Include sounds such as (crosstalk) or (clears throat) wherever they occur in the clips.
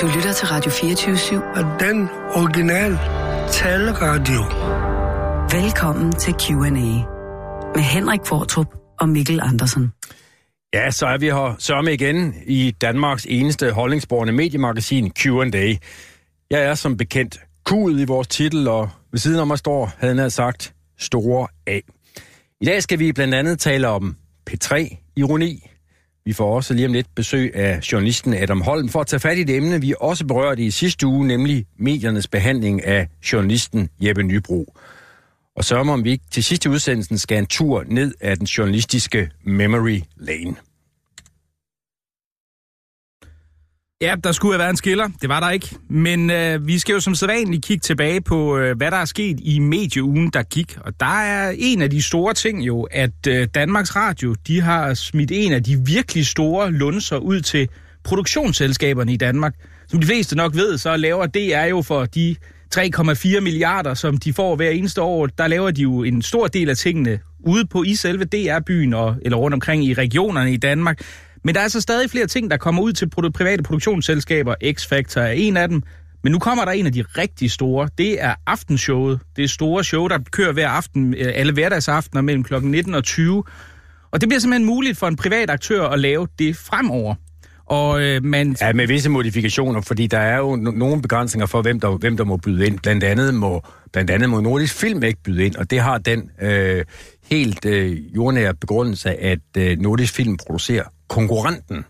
Du lytter til Radio 24-7. Og den originale taleradio. Velkommen til Q&A med Henrik Fortrup og Mikkel Andersen. Ja, så er vi her sørme igen i Danmarks eneste holdningsborgende mediemagasin Q&A. Jeg er som bekendt kuget i vores titel, og ved siden af mig står, havde han sagt, Store A. I dag skal vi blandt andet tale om P3-ironi. Vi får også lige om lidt besøg af journalisten Adam Holm for at tage fat i det emne, vi også berørte i sidste uge, nemlig mediernes behandling af journalisten Jeppe Nybro. Og så om vi ikke til sidste udsendelsen skal en tur ned ad den journalistiske memory lane. Ja, der skulle have været en skiller. Det var der ikke. Men øh, vi skal jo som sædvanligt kigge tilbage på, øh, hvad der er sket i medieugen, der gik. Og der er en af de store ting jo, at øh, Danmarks Radio, de har smidt en af de virkelig store lunser ud til produktionsselskaberne i Danmark. Som de fleste nok ved, så laver DR jo for de 3,4 milliarder, som de får hver eneste år, der laver de jo en stor del af tingene ude på i selve DR-byen, og, eller rundt omkring i regionerne i Danmark. Men der er altså stadig flere ting, der kommer ud til private produktionsselskaber. X-Factor er en af dem. Men nu kommer der en af de rigtig store. Det er aftenshowet. Det er store show, der kører hver aften, øh, alle hverdagsaftener mellem kl. 19 og 20. Og det bliver simpelthen muligt for en privat aktør at lave det fremover. Og øh, man... Ja, med visse modifikationer, fordi der er jo no- nogle begrænsninger for, hvem der, hvem der må byde ind. Blandt andet må, blandt andet må Nordisk Film ikke byde ind, og det har den øh, helt øh, jordnære begrundelse, at øh, Nordisk Film producerer konkurrenten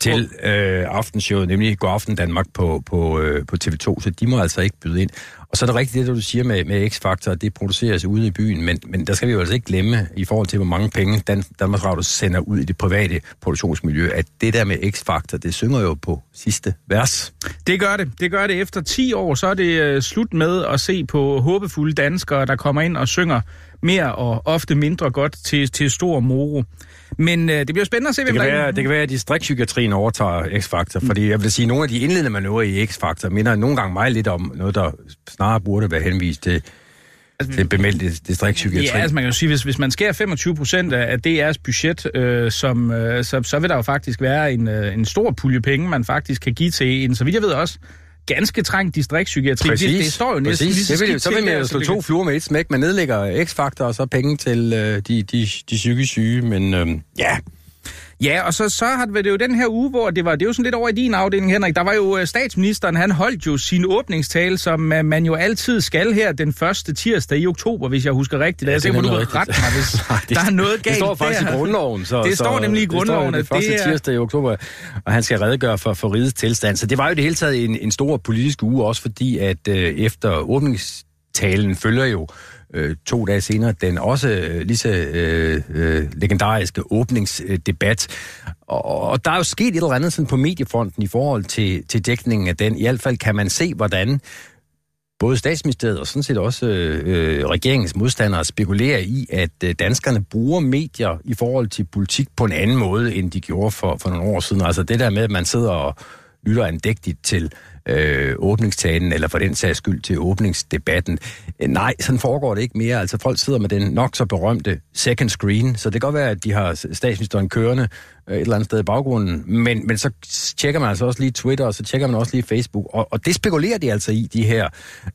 til øh, aftenshowet, nemlig God Aften Danmark på, på, øh, på TV2, så de må altså ikke byde ind. Og så er det rigtigt det, du siger med, med X-Factor, at det produceres ude i byen, men, men der skal vi jo altså ikke glemme, i forhold til, hvor mange penge Dan, Danmarks Radio sender ud i det private produktionsmiljø, at det der med X-Factor, det synger jo på sidste vers. Det gør det. Det gør det. Efter 10 år, så er det øh, slut med at se på håbefulde danskere, der kommer ind og synger mere og ofte mindre godt til, til stor moro. Men øh, det bliver spændende at se, Det hvem kan, der være, det kan være, at distriktpsykiatrien overtager X-Factor, fordi jeg vil sige, at nogle af de indledende manøvrer i X-Factor minder nogle gange meget lidt om noget, der snarere burde være henvist til, til bemeldte distriktspsykiatri. Ja, altså man kan jo sige, hvis, hvis man skærer 25 procent af DR's budget, øh, som, øh, så, så vil der jo faktisk være en, øh, en stor pulje penge, man faktisk kan give til en, så vidt jeg ved også, ganske trængt distriktspsykiatri. Præcis, det, det står jo næsten præcis. lige så det vil, så vil man jo slå to fluer med et smæk. Man nedlægger X-Factor og så penge til øh, de, de, de psykisk syge, men øh, ja, Ja, og så, så har det jo den her uge, hvor det var, det er jo sådan lidt over i din afdeling, Henrik. Der var jo øh, statsministeren, han holdt jo sin åbningstale, som øh, man jo altid skal her den første tirsdag i oktober, hvis jeg husker rigtigt. Ja, jeg det er tænker, du kan rette mig, hvis Nej, det- der er noget galt det står faktisk der. i grundloven. Så, Det står nemlig i grundloven, Det at står det første det er- tirsdag i oktober, og han skal redegøre for, for rigets tilstand. Så det var jo det hele taget en, en stor politisk uge, også fordi at øh, efter åbningstalen følger jo øh, to dage senere den også øh, lige så øh, øh, legendariske åbningsdebat. Og, og der er jo sket et eller andet sådan på mediefronten i forhold til, til dækningen af den. I hvert fald kan man se, hvordan både statsministeriet og sådan set også øh, øh, regeringens modstandere spekulerer i, at øh, danskerne bruger medier i forhold til politik på en anden måde, end de gjorde for, for nogle år siden. Altså det der med, at man sidder og lytter andægtigt til øh, åbningstalen, eller for den sags skyld til åbningsdebatten. Øh, nej, sådan foregår det ikke mere. Altså folk sidder med den nok så berømte second screen, så det kan godt være, at de har statsministeren kørende øh, et eller andet sted i baggrunden, men, men så tjekker man altså også lige Twitter, og så tjekker man også lige Facebook, og, og det spekulerer de altså i, de her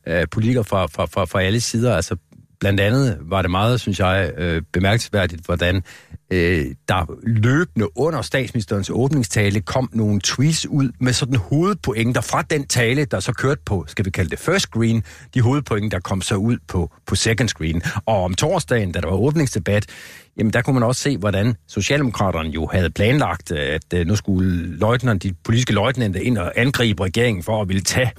øh, politikere fra, fra, fra, fra alle sider. Altså blandt andet var det meget, synes jeg, øh, bemærkelsesværdigt, hvordan øh, der løbende under statsministerens åbningstale kom nogle tweets ud med sådan hovedpointer fra den tale, der så kørte på, skal vi kalde det first screen, de hovedpointer, der kom så ud på, på second screen. Og om torsdagen, da der var åbningsdebat, jamen der kunne man også se, hvordan Socialdemokraterne jo havde planlagt, at øh, nu skulle løjtnant, de politiske løjtnanter ind og angribe regeringen for at ville tage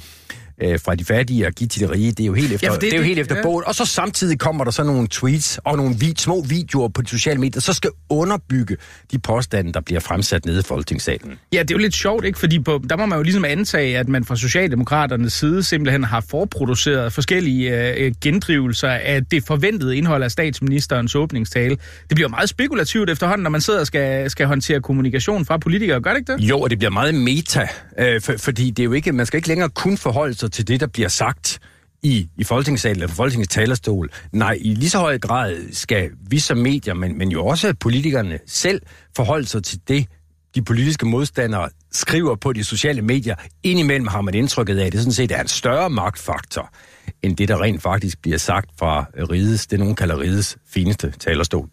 øh, fra de fattige og give til de rige. Det er jo helt efter, Ja, det, det- er jo helt efter ja. bogen. Og så samtidig kommer der så nogle tweets og nogle vid, små videoer på de sociale medier, så skal underbygge de påstande, der bliver fremsat nede i Folketingssalen. Ja, det er jo lidt sjovt, ikke? Fordi på, der må man jo ligesom antage, at man fra Socialdemokraternes side simpelthen har forproduceret forskellige øh, gendrivelser af det forventede indhold af statsministerens åbningstale. Det bliver meget spekulativt efterhånden, når man sidder og skal, skal håndtere kommunikation fra politikere. Gør det ikke det? Jo, og det bliver meget meta, øh, for, fordi det er jo ikke, man skal ikke længere kun forholde sig til det, der bliver sagt i, i Folketingssalen eller på Folketingets talerstol. Nej, i lige så høj grad skal vi som medier, men, men jo også politikerne selv forholde sig til det, de politiske modstandere skriver på de sociale medier, indimellem har man indtrykket af, at det sådan set er en større magtfaktor, end det, der rent faktisk bliver sagt fra Rides, det nogen kalder Rides fineste talerstol.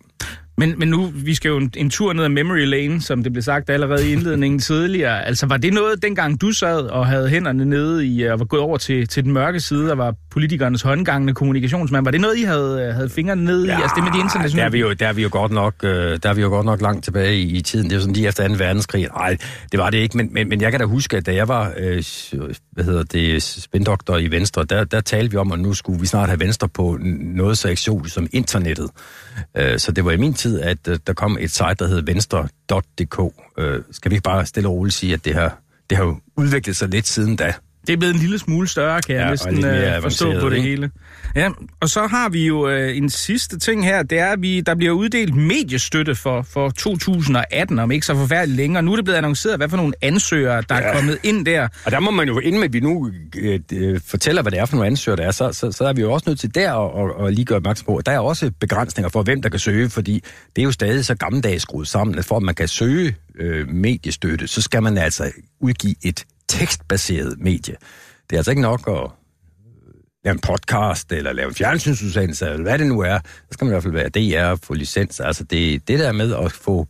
Men, men nu, vi skal jo en, en tur ned ad memory lane, som det blev sagt allerede i indledningen (laughs) tidligere. Altså, var det noget, dengang du sad og havde hænderne nede i, og var gået over til, til den mørke side, og var politikernes håndgangende kommunikationsmand, var det noget, I havde, havde fingrene nede ja, i? Altså, det med de internationale... Der er vi jo, der er vi jo, godt, nok, øh, der er vi jo godt nok langt tilbage i, i tiden. Det er jo sådan lige efter 2. verdenskrig. Nej, det var det ikke, men, men, men jeg kan da huske, at da jeg var øh, hvad hedder det, spindoktor i Venstre, der, der talte vi om, at nu skulle vi snart have Venstre på noget så eksotisk som internettet. Øh, så det var i min tid, at øh, der kom et site, der hed venstre.dk. Øh, skal vi ikke bare stille og roligt sige, at det har, det har jo udviklet sig lidt siden da? Det er blevet en lille smule større, kan jeg ja, næsten øh, forstå på det ikke? hele. Ja, og så har vi jo øh, en sidste ting her, det er, at vi, der bliver uddelt mediestøtte for, for 2018, om ikke så forfærdeligt længere. Nu er det blevet annonceret, hvad for nogle ansøgere, der ja. er kommet ind der. Og der må man jo, inden med, vi nu øh, øh, fortæller, hvad det er for nogle ansøgere, der er, så, så, så er vi jo også nødt til der at, at lige gøre opmærksom på, at der er også begrænsninger for, hvem der kan søge, fordi det er jo stadig så gammeldags skruet sammen, at for at man kan søge øh, mediestøtte, så skal man altså udgive et tekstbaseret medie. Det er altså ikke nok at øh, lave en podcast, eller lave en fjernsynsudsendelse, eller hvad det nu er. Så skal man i hvert fald være DR og få licens. Altså det, det der med at få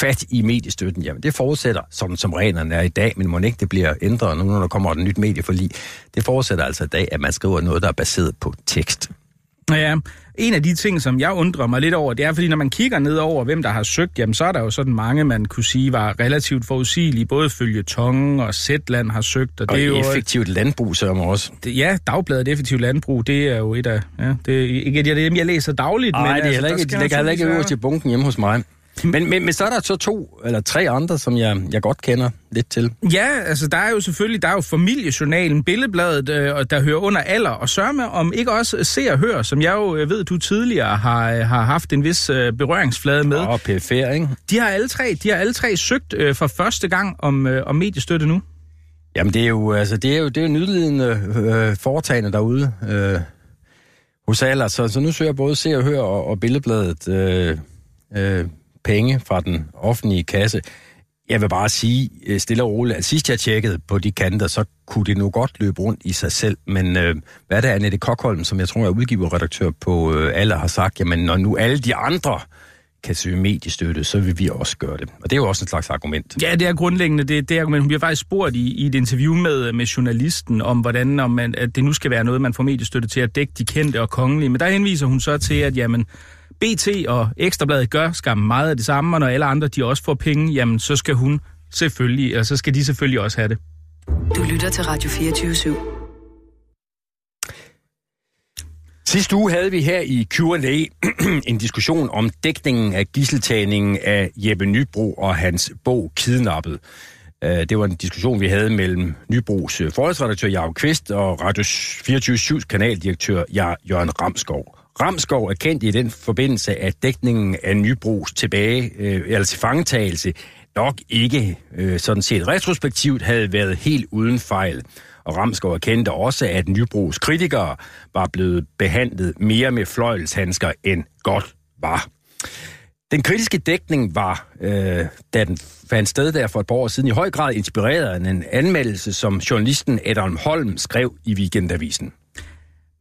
fat i mediestøtten, jamen det forudsætter, sådan som reglerne er i dag, men må ikke det bliver ændret, nu når der kommer et nyt medieforlig, det forudsætter altså i dag, at man skriver noget, der er baseret på tekst. Ja, en af de ting, som jeg undrer mig lidt over, det er, fordi når man kigger ned over, hvem der har søgt, jamen så er der jo sådan mange, man kunne sige, var relativt forudsigelige. Både følge Tongen og Zetland har søgt. Og, og det er jo effektivt landbrug, så man også. Det, ja, Dagbladet Effektivt Landbrug, det er jo et af... Ja, det ikke et dem, jeg læser dagligt. Nej, det er altså, heller ikke, det heller ikke øverst i bunken hjemme hos mig. Men, men, men så er der så to eller tre andre, som jeg, jeg godt kender lidt til. Ja, altså der er jo selvfølgelig, der er jo familiejournalen, Billedbladet, øh, der hører under alder, og sørme om ikke også se og hør, som jeg jo ved, du tidligere har, øh, har haft en vis øh, berøringsflade med. Og PFR, ikke? De har alle tre, de har alle tre søgt øh, for første gang om, øh, om mediestøtte nu. Jamen det er jo, altså, det er jo, det er jo nydelidende øh, foretagende derude øh, hos alder, så, så nu søger jeg både se og hør og, og Billedbladet øh, øh, penge fra den offentlige kasse. Jeg vil bare sige øh, stille og roligt, at sidst jeg tjekkede på de kanter, så kunne det nu godt løbe rundt i sig selv. Men øh, hvad er det, Annette Kokholm, som jeg tror er udgiverredaktør på øh, Aller, har sagt, jamen når nu alle de andre kan søge mediestøtte, så vil vi også gøre det. Og det er jo også en slags argument. Ja, det er grundlæggende det, det argument. Hun bliver faktisk spurgt i, i et interview med, med journalisten om, hvordan om man, at det nu skal være noget, man får mediestøtte til at dække de kendte og kongelige. Men der henviser hun så til, at jamen, BT og Ekstrabladet gør skam meget af det samme, og når alle andre de også får penge, jamen så skal hun selvfølgelig, eller så skal de selvfølgelig også have det. Du lytter til Radio 24 /7. Sidste uge havde vi her i Q&A (clears throat) en diskussion om dækningen af gisseltagningen af Jeppe Nybro og hans bog Kidnappet. Øh, det var en diskussion, vi havde mellem Nybros øh, forholdsredaktør Jacob Kvist og Radio 24 kanaldirektør Jørgen Ramskov. Ramskov er kendt i den forbindelse, at dækningen af Nybros tilbage, øh, eller til fangetagelse, nok ikke øh, sådan set retrospektivt havde været helt uden fejl. Og Ramskov erkendte også, at Nybros kritikere var blevet behandlet mere med fløjelshandsker end godt var. Den kritiske dækning var, øh, da den fandt sted der for et par år siden, i høj grad inspireret af en anmeldelse, som journalisten Adam Holm skrev i Weekendavisen.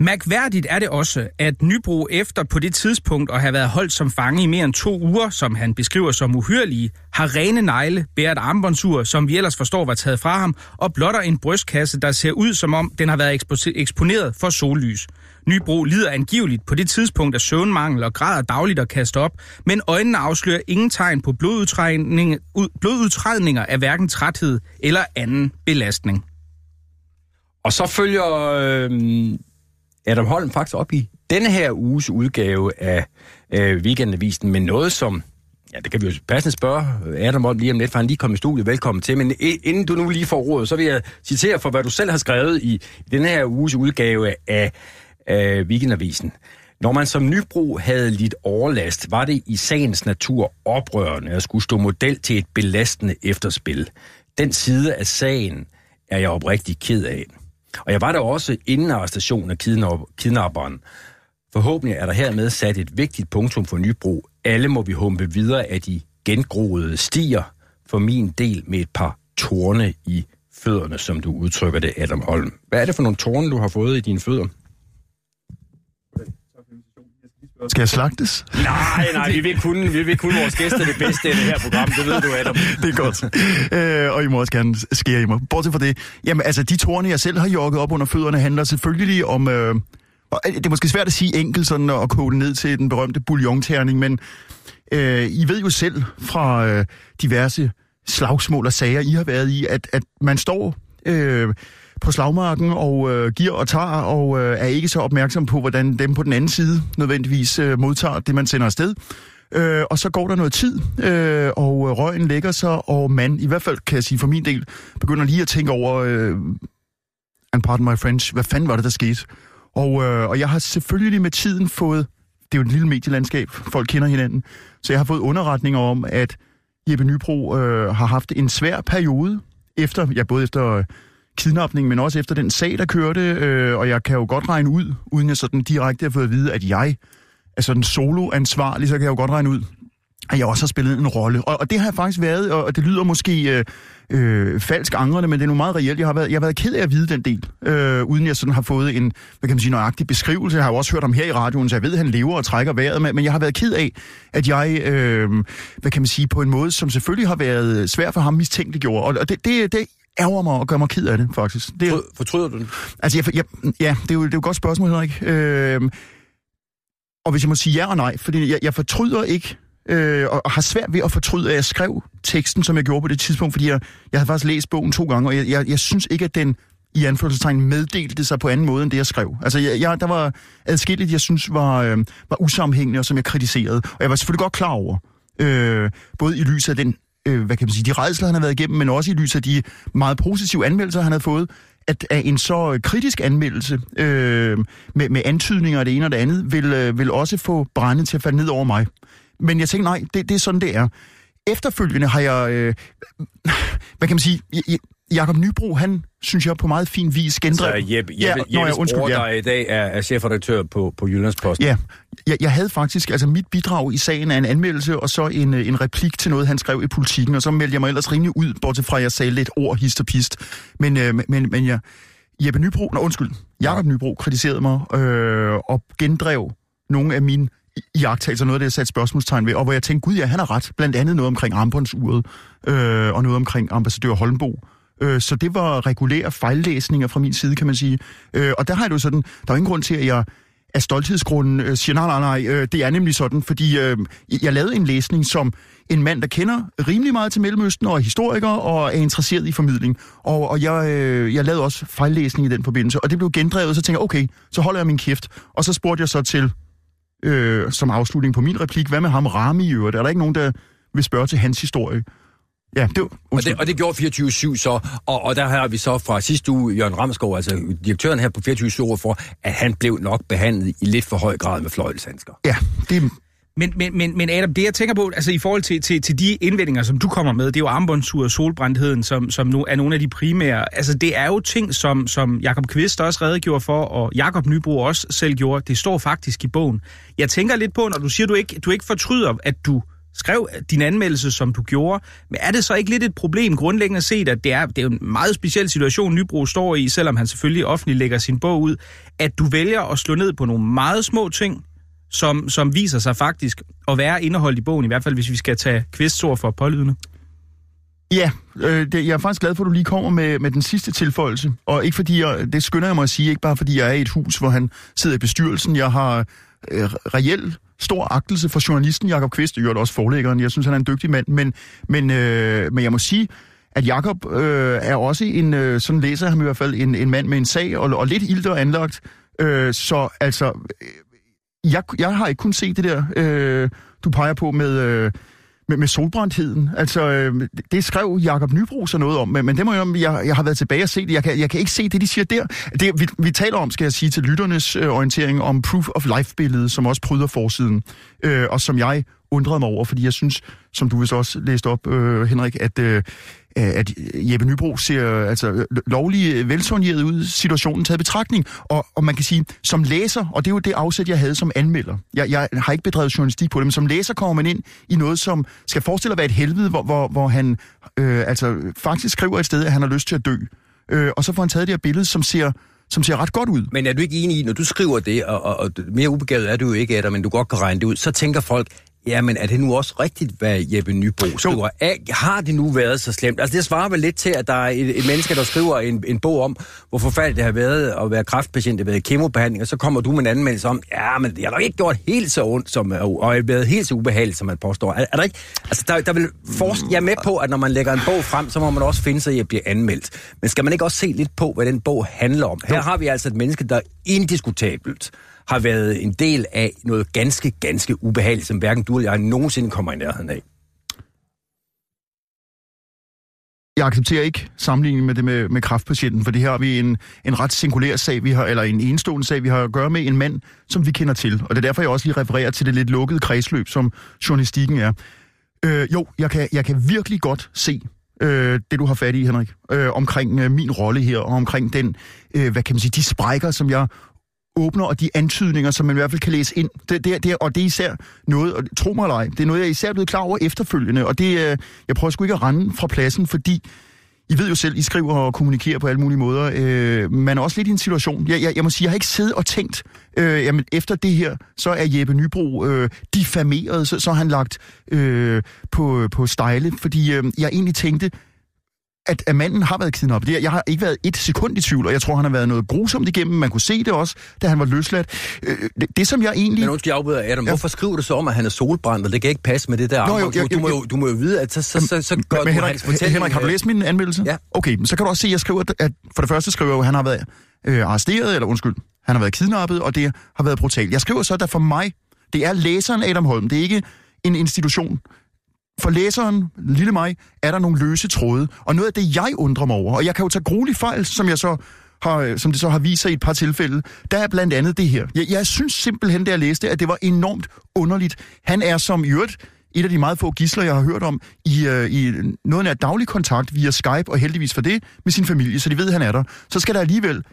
Mærkværdigt er det også, at Nybro efter på det tidspunkt at have været holdt som fange i mere end to uger, som han beskriver som uhyrlige, har rene negle, bærer et armbåndsur, som vi ellers forstår var taget fra ham, og blotter en brystkasse, der ser ud som om den har været eksponeret for sollys. Nybro lider angiveligt på det tidspunkt af søvnmangel og græder dagligt at kaste op, men øjnene afslører ingen tegn på blodudtrædninger af hverken træthed eller anden belastning. Og så følger øh, Adam Holm faktisk op i denne her uges udgave af øh, Weekendavisen med noget, som Ja, det kan vi jo passende spørge Adam om lige om lidt, for han lige kom i studiet. Velkommen til. Men inden du nu lige får ordet, så vil jeg citere for, hvad du selv har skrevet i den her uges udgave af, af Weekendavisen. Når man som Nybro havde lidt overlast, var det i sagens natur oprørende at skulle stå model til et belastende efterspil. Den side af sagen er jeg oprigtig ked af. Og jeg var der også inden arrestationen af kidnapperen. Forhåbentlig er der hermed sat et vigtigt punktum for Nybro. Alle må vi humpe videre af de gengroede stier, for min del med et par torne i fødderne, som du udtrykker det, Adam Holm. Hvad er det for nogle torne, du har fået i dine fødder? Skal jeg slagtes? Nej, nej, vi vil kunne, vi vil kunne vores gæster det bedste i det her program, det ved du, Adam. (laughs) det er godt. Øh, og I må også gerne skære i mig. Bortset fra det. Jamen, altså, de torne, jeg selv har jogget op under fødderne, handler selvfølgelig om... Øh, det er måske svært at sige enkelt sådan og koge det ned til den berømte bouillonterning, men øh, I ved jo selv fra øh, diverse slagsmål og sager, I har været i, at, at man står øh, på slagmarken og øh, giver og tager, og øh, er ikke så opmærksom på, hvordan dem på den anden side nødvendigvis øh, modtager det, man sender afsted. Øh, og så går der noget tid, øh, og øh, røgen lægger sig, og man, i hvert fald kan jeg sige for min del, begynder lige at tænke over, øh, and pardon my French, hvad fanden var det, der skete? Og, øh, og jeg har selvfølgelig med tiden fået, det er jo et lille medielandskab, folk kender hinanden, så jeg har fået underretninger om, at Jeppe Nybro øh, har haft en svær periode, efter, ja, både efter kidnapning, men også efter den sag, der kørte, øh, og jeg kan jo godt regne ud, uden jeg sådan direkte har fået at vide, at jeg er sådan solo-ansvarlig, så kan jeg jo godt regne ud, at jeg også har spillet en rolle. Og, og det har jeg faktisk været, og det lyder måske øh, øh, falsk angrende, men det er nu meget reelt. Jeg har været, jeg har været ked af at vide den del, øh, uden jeg sådan har fået en, hvad kan man sige, nøjagtig beskrivelse. Jeg har jo også hørt om her i radioen, så jeg ved, at han lever og trækker vejret, men, men jeg har været ked af, at jeg, øh, hvad kan man sige, på en måde, som selvfølgelig har været svær for ham, mistænkeliggjorde. Og, og det, det, det ærger mig og gør mig ked af det, faktisk. Det, Fortryder du det? Altså, jeg, jeg, ja, det er, jo, det er jo et godt spørgsmål, Henrik. Øh, og hvis jeg må sige ja og nej, fordi jeg, jeg fortryder ikke, øh, og har svært ved at fortryde, at jeg skrev teksten, som jeg gjorde på det tidspunkt, fordi jeg, jeg havde faktisk læst bogen to gange, og jeg, jeg, jeg synes ikke, at den i anførselstegn meddelte sig på anden måde, end det, jeg skrev. Altså, jeg, jeg, der var adskilligt, jeg synes var, øh, var usammenhængende, og som jeg kritiserede. Og jeg var selvfølgelig godt klar over, øh, både i lyset af den øh, hvad kan man sige, de redsler, han har været igennem, men også i lyset af de meget positive anmeldelser, han har fået, at, at en så øh, kritisk anmeldelse øh, med, med antydninger af det ene og det andet, vil, øh, vil også få brændet til at falde ned over mig. Men jeg tænker, nej, det, det er sådan, det er. Efterfølgende har jeg, øh, hvad kan man sige, jeg, Jakob Nybro, han synes jeg på meget fin vis gendrev... Så Jeppe, Jeppe, ja, Jeppes undskyld, bror, ja. der i dag er, er chefredaktør på, på Jyllandsposten. Ja, jeg, jeg havde faktisk... Altså mit bidrag i sagen er en anmeldelse, og så en, en replik til noget, han skrev i politikken, og så meldte jeg mig ellers rimelig ud, bortset fra, at jeg sagde lidt ord, hist og pist. Men, øh, men, men jeg... Jeppe Nybro... Nå, undskyld. Jakob ja. Nybro kritiserede mig øh, og gendrev nogle af mine iagtagelser, noget af det, jeg satte spørgsmålstegn ved, og hvor jeg tænkte, gud ja, han har ret. Blandt andet noget omkring armbåndsuret, øh, og noget omkring ambassadør Holmbo. Øh, så det var regulære fejllæsninger fra min side, kan man sige. Øh, og der har jeg jo sådan, der er ingen grund til, at jeg af stolthedsgrunden øh, siger, nej, nej, nej, øh, det er nemlig sådan, fordi øh, jeg lavede en læsning som en mand, der kender rimelig meget til Mellemøsten og er historiker og er interesseret i formidling. Og, og jeg, øh, jeg lavede også fejllæsning i den forbindelse, og det blev gendrevet, så tænkte jeg, okay, så holder jeg min kæft. Og så spurgte jeg så til, øh, som afslutning på min replik, hvad med ham Rami i øvrigt? Er der ikke nogen, der vil spørge til hans historie? Ja, det, og, det, og det gjorde 24-7 så, og, og der har vi så fra sidste uge, Jørgen Ramskov, altså direktøren her på 24-7 for, at han blev nok behandlet i lidt for høj grad med fløjlshandsker. Ja, det men, men, men, men Adam, det jeg tænker på, altså i forhold til, til, til de indvendinger, som du kommer med, det er jo armbåndsur og solbrændtheden, som, som nu er nogle af de primære. Altså det er jo ting, som, som Jakob Kvist også redegjorde for, og Jakob Nybro også selv gjorde. Det står faktisk i bogen. Jeg tænker lidt på, når du siger, du ikke, du ikke fortryder, at du skrev din anmeldelse, som du gjorde. Men er det så ikke lidt et problem grundlæggende set, at det er, det er en meget speciel situation, Nybro står i, selvom han selvfølgelig offentligt lægger sin bog ud, at du vælger at slå ned på nogle meget små ting, som, som viser sig faktisk at være indeholdt i bogen, i hvert fald hvis vi skal tage kvistsord for pålydende? Ja, øh, det, jeg er faktisk glad for, at du lige kommer med, med den sidste tilføjelse. Og ikke fordi jeg, det skynder jeg mig at sige, ikke bare fordi jeg er i et hus, hvor han sidder i bestyrelsen. Jeg har øh, reelt stor agtelse for journalisten Jakob Kvist, og også forlæggeren. Jeg synes, han er en dygtig mand. Men, men, øh, men jeg må sige, at Jakob øh, er også en, øh, sådan læser ham i hvert fald, en, en mand med en sag, og, og lidt ildt og anlagt. Øh, så altså, øh, jeg, jeg har ikke kun set det der, øh, du peger på med... Øh, med, med solbrændtheden. Altså, øh, det skrev Jakob Nybro så noget om, men, men det må jeg, jeg, jeg har været tilbage og set det. Jeg kan, jeg kan ikke se det, de siger der. Det, vi, vi taler om, skal jeg sige, til lytternes øh, orientering om Proof of Life-billedet, som også pryder forsiden, øh, og som jeg undrede mig over, fordi jeg synes, som du vist også læste op, øh, Henrik, at, øh, Øh, at Jeppe Nybro ser øh, altså, øh, lovlig velsoneret ud, situationen taget betragtning. Og, og man kan sige, som læser, og det er jo det afsæt, jeg havde som anmelder. Jeg, jeg har ikke bedrevet journalistik på det, men som læser kommer man ind i noget, som skal forestille at være et helvede, hvor, hvor, hvor han øh, altså, faktisk skriver et sted, at han har lyst til at dø. Øh, og så får han taget det her billede, som ser som ser ret godt ud. Men er du ikke enig i, når du skriver det, og, og, og mere ubegavet er du jo ikke, Adam, men du godt kan regne det ud, så tænker folk, Ja, men er det nu også rigtigt, hvad Jeppe Nybro skriver? Er, har det nu været så slemt? Altså, det svarer vel lidt til, at der er et, et menneske, der skriver en, en bog om, hvor forfærdeligt det har været at være kræftpatient, at været kemobehandling, og så kommer du med en anmeldelse om, ja, men det har nok ikke gjort helt så ondt, som, og er været helt så ubehageligt, som man påstår. Er, er der ikke? Altså, der, der vil forst, jeg er med på, at når man lægger en bog frem, så må man også finde sig i at blive anmeldt. Men skal man ikke også se lidt på, hvad den bog handler om? Her har vi altså et menneske, der indiskutabelt har været en del af noget ganske, ganske ubehageligt, som hverken du eller jeg nogensinde kommer i nærheden af. Jeg accepterer ikke sammenligningen med det med, med kraftpatienten, for det her har vi en, en ret singulær sag, vi har, eller en enestående sag, vi har at gøre med en mand, som vi kender til. Og det er derfor, jeg også lige refererer til det lidt lukkede kredsløb, som journalistikken er. Øh, jo, jeg kan, jeg kan virkelig godt se øh, det, du har fat i, Henrik, øh, omkring øh, min rolle her, og omkring den, øh, hvad kan man sige, de sprækker, som jeg åbner, og de antydninger, som man i hvert fald kan læse ind. Det, det, det, og det er især noget, og tro mig eller ej, det er noget, jeg er især blevet klar over efterfølgende, og det, øh, jeg prøver sgu ikke at rende fra pladsen, fordi I ved jo selv, I skriver og kommunikerer på alle mulige måder. Øh, man er også lidt i en situation. Jeg, jeg, jeg må sige, jeg har ikke siddet og tænkt, øh, jamen efter det her, så er Jeppe Nybro øh, diffameret, så, så er han lagt øh, på, øh, på stejle, fordi øh, jeg egentlig tænkte, at, at manden har været kidnappet. Jeg har ikke været et sekund i tvivl, og jeg tror, han har været noget grusomt igennem. Man kunne se det også, da han var løsladt. Øh, det, det som jeg egentlig... Men undskyld, jeg afbryder, Adam. Ja. Hvorfor skriver du så om, at han er solbrændt, og det kan ikke passe med det der? Nå, jo, jo, du, må jo, du må jo vide, at så, så, så, så gør men, Henrik, hans Henrik, har du læst min anmeldelse? Ja. Okay, så kan du også se, at jeg skriver, at for det første skriver jeg jo, at han har været øh, arresteret, eller undskyld, han har været kidnappet, og det har været brutalt. Jeg skriver så, at for mig, det er læseren Adam Holm, det er ikke en institution for læseren, lille mig, er der nogle løse tråde. Og noget af det, jeg undrer mig over, og jeg kan jo tage gruelig fejl, som jeg så har, øh, som det så har vist sig i et par tilfælde, der er blandt andet det her. Jeg, jeg synes simpelthen, da jeg læste, at det var enormt underligt. Han er som i øvrigt et af de meget få gisler, jeg har hørt om, i, uh, i noget af daglig kontakt via Skype, og heldigvis for det, med sin familie, så de ved, at han er der. Så skal der alligevel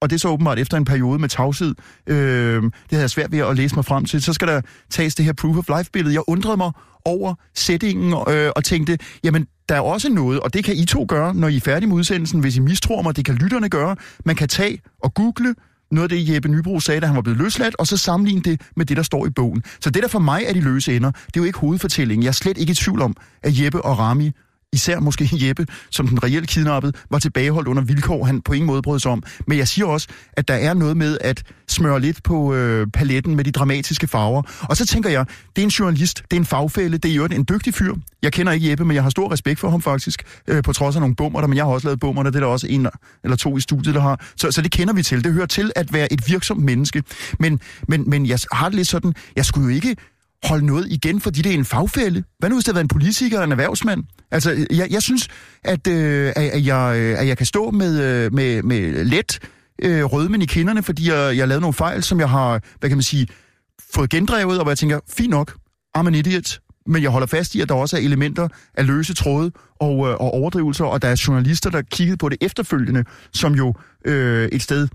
og det er så åbenbart efter en periode med tavshed, øh, det havde jeg svært ved at læse mig frem til, så skal der tages det her proof of life-billede. Jeg undrede mig over sætningen øh, og tænkte, jamen, der er også noget, og det kan I to gøre, når I er færdige med udsendelsen, hvis I mistror mig, det kan lytterne gøre. Man kan tage og google noget af det, Jeppe Nybro sagde, da han var blevet løsladt, og så sammenligne det med det, der står i bogen. Så det, der for mig er de løse ender, det er jo ikke hovedfortællingen. Jeg er slet ikke i tvivl om, at Jeppe og Rami især måske Jeppe, som den reelt kidnappede, var tilbageholdt under vilkår, han på ingen måde brød sig om. Men jeg siger også, at der er noget med at smøre lidt på øh, paletten med de dramatiske farver. Og så tænker jeg, det er en journalist, det er en fagfælde, det er jo en dygtig fyr. Jeg kender ikke Jeppe, men jeg har stor respekt for ham faktisk, øh, på trods af nogle bummer der, men jeg har også lavet bummer det er der også en eller to i studiet, der har. Så, så det kender vi til. Det hører til at være et virksomt menneske. Men, men, men jeg har det lidt sådan, jeg skulle jo ikke holde noget igen, fordi det er en fagfælde? Hvad nu, hvis det havde været en politiker eller en erhvervsmand? Altså, jeg, jeg synes, at, øh, at, jeg, øh, at jeg kan stå med, øh, med, med let øh, rødmen i kinderne, fordi jeg, jeg har lavet nogle fejl, som jeg har, hvad kan man sige, fået gendrevet, og hvor jeg tænker, fint nok, I'm an idiot, men jeg holder fast i, at der også er elementer af løse tråde og, øh, og overdrivelser, og der er journalister, der kiggede på det efterfølgende, som jo øh, et sted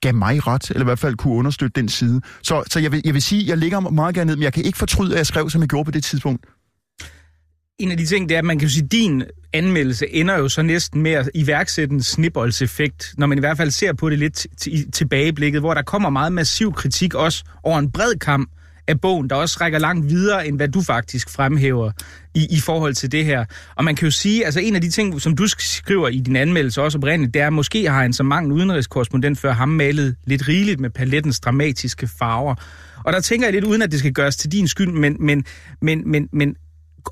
gav mig ret, eller i hvert fald kunne understøtte den side. Så, så jeg, vil, jeg vil sige, jeg ligger meget gerne ned, men jeg kan ikke fortryde, at jeg skrev, som jeg gjorde på det tidspunkt. En af de ting, det er, at man kan sige, at din anmeldelse ender jo så næsten med at iværksætte en snibboldseffekt, når man i hvert fald ser på det lidt i tilbageblikket, hvor der kommer meget massiv kritik også over en bred kamp af bogen, der også rækker langt videre, end hvad du faktisk fremhæver i, i forhold til det her. Og man kan jo sige, altså en af de ting, som du skriver i din anmeldelse også oprindeligt, det er, at måske har en så mange udenrigskorrespondent før ham malet lidt rigeligt med palettens dramatiske farver. Og der tænker jeg lidt, uden at det skal gøres til din skyld, men, men, men, men, men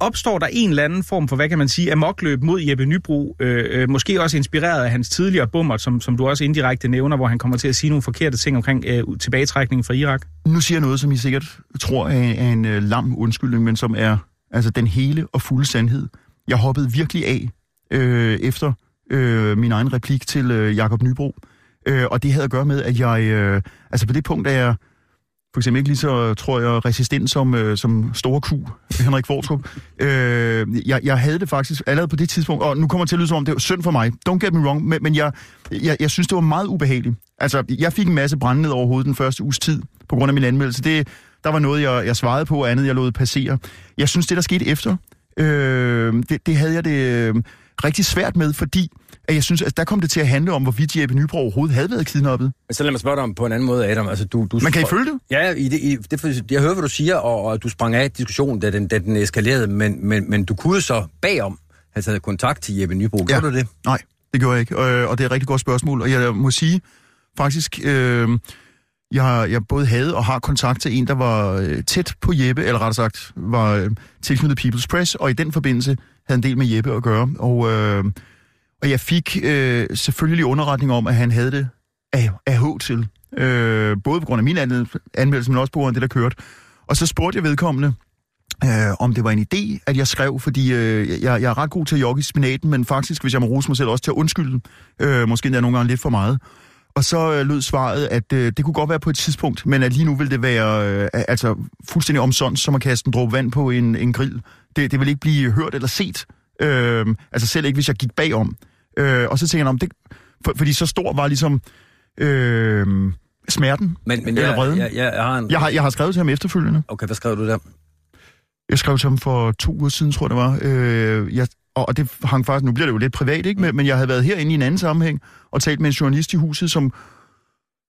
opstår der en eller anden form for, hvad kan man sige, amokløb mod Jeppe Nybro, øh, øh, måske også inspireret af hans tidligere bummer, som, som du også indirekte nævner, hvor han kommer til at sige nogle forkerte ting omkring øh, tilbagetrækningen fra Irak? Nu siger jeg noget, som I sikkert tror er, er en øh, lam undskyldning, men som er altså den hele og fulde sandhed. Jeg hoppede virkelig af øh, efter øh, min egen replik til øh, Jakob Nybro, øh, og det havde at gøre med, at jeg, øh, altså på det punkt er jeg for eksempel ikke lige så, tror jeg, resistent som, øh, som store Q, Henrik Fortrup. Øh, jeg, jeg havde det faktisk allerede på det tidspunkt, og nu kommer det til at lyde som om, det var synd for mig. Don't get me wrong, men, men jeg, jeg, jeg synes, det var meget ubehageligt. Altså, jeg fik en masse brand ned over hovedet den første uges tid, på grund af min anmeldelse. Det, der var noget, jeg, jeg svarede på, og andet, jeg lod passere. Jeg synes, det, der skete efter, øh, det, det havde jeg det øh, rigtig svært med, fordi at jeg synes, at der kom det til at handle om, hvorvidt Jeppe Nybro overhovedet havde været kidnappet. Men så lad mig spørge dig om på en anden måde, Adam. Altså, du, du, Man kan I følge det? Ja, i det, i, det, jeg hører, hvad du siger, og, og du sprang af diskussionen, da den, da den eskalerede, men, men, men du kunne så bagom have taget kontakt til Jeppe Nybro. Ja. Gjorde du det? Nej, det gjorde jeg ikke, øh, og det er et rigtig godt spørgsmål. Og jeg må sige, faktisk, øh, jeg, jeg både havde og har kontakt til en, der var øh, tæt på Jeppe, eller rettere sagt, var øh, tilknyttet People's Press, og i den forbindelse havde en del med Jeppe at gøre. Og, øh, og jeg fik øh, selvfølgelig underretning om, at han havde det af, af H til. Øh, både på grund af min anmeldelse, men også på grund af det, der kørte. Og så spurgte jeg vedkommende, øh, om det var en idé, at jeg skrev, fordi øh, jeg, jeg er ret god til at jogge i spinaten, men faktisk, hvis jeg må rose mig selv, også til at undskylde, øh, måske endda nogle gange lidt for meget. Og så øh, lød svaret, at øh, det kunne godt være på et tidspunkt, men at lige nu vil det være øh, altså fuldstændig omsondt, som at kaste en dråbe vand på en, en grill. Det, det vil ikke blive hørt eller set. Øh, altså selv ikke, hvis jeg gik bagom. Øh, og så tænker jeg, om det, for, fordi så stor var ligesom øh, smerten Men, men eller jeg, vreden. jeg, jeg, jeg har en... Jeg har, jeg har skrevet til ham efterfølgende. Okay, hvad skrev du der? Jeg skrev til ham for to uger siden, tror jeg det var. Øh, jeg, og og det hang faktisk, nu bliver det jo lidt privat, ikke? Men, men jeg havde været herinde i en anden sammenhæng og talt med en journalist i huset, som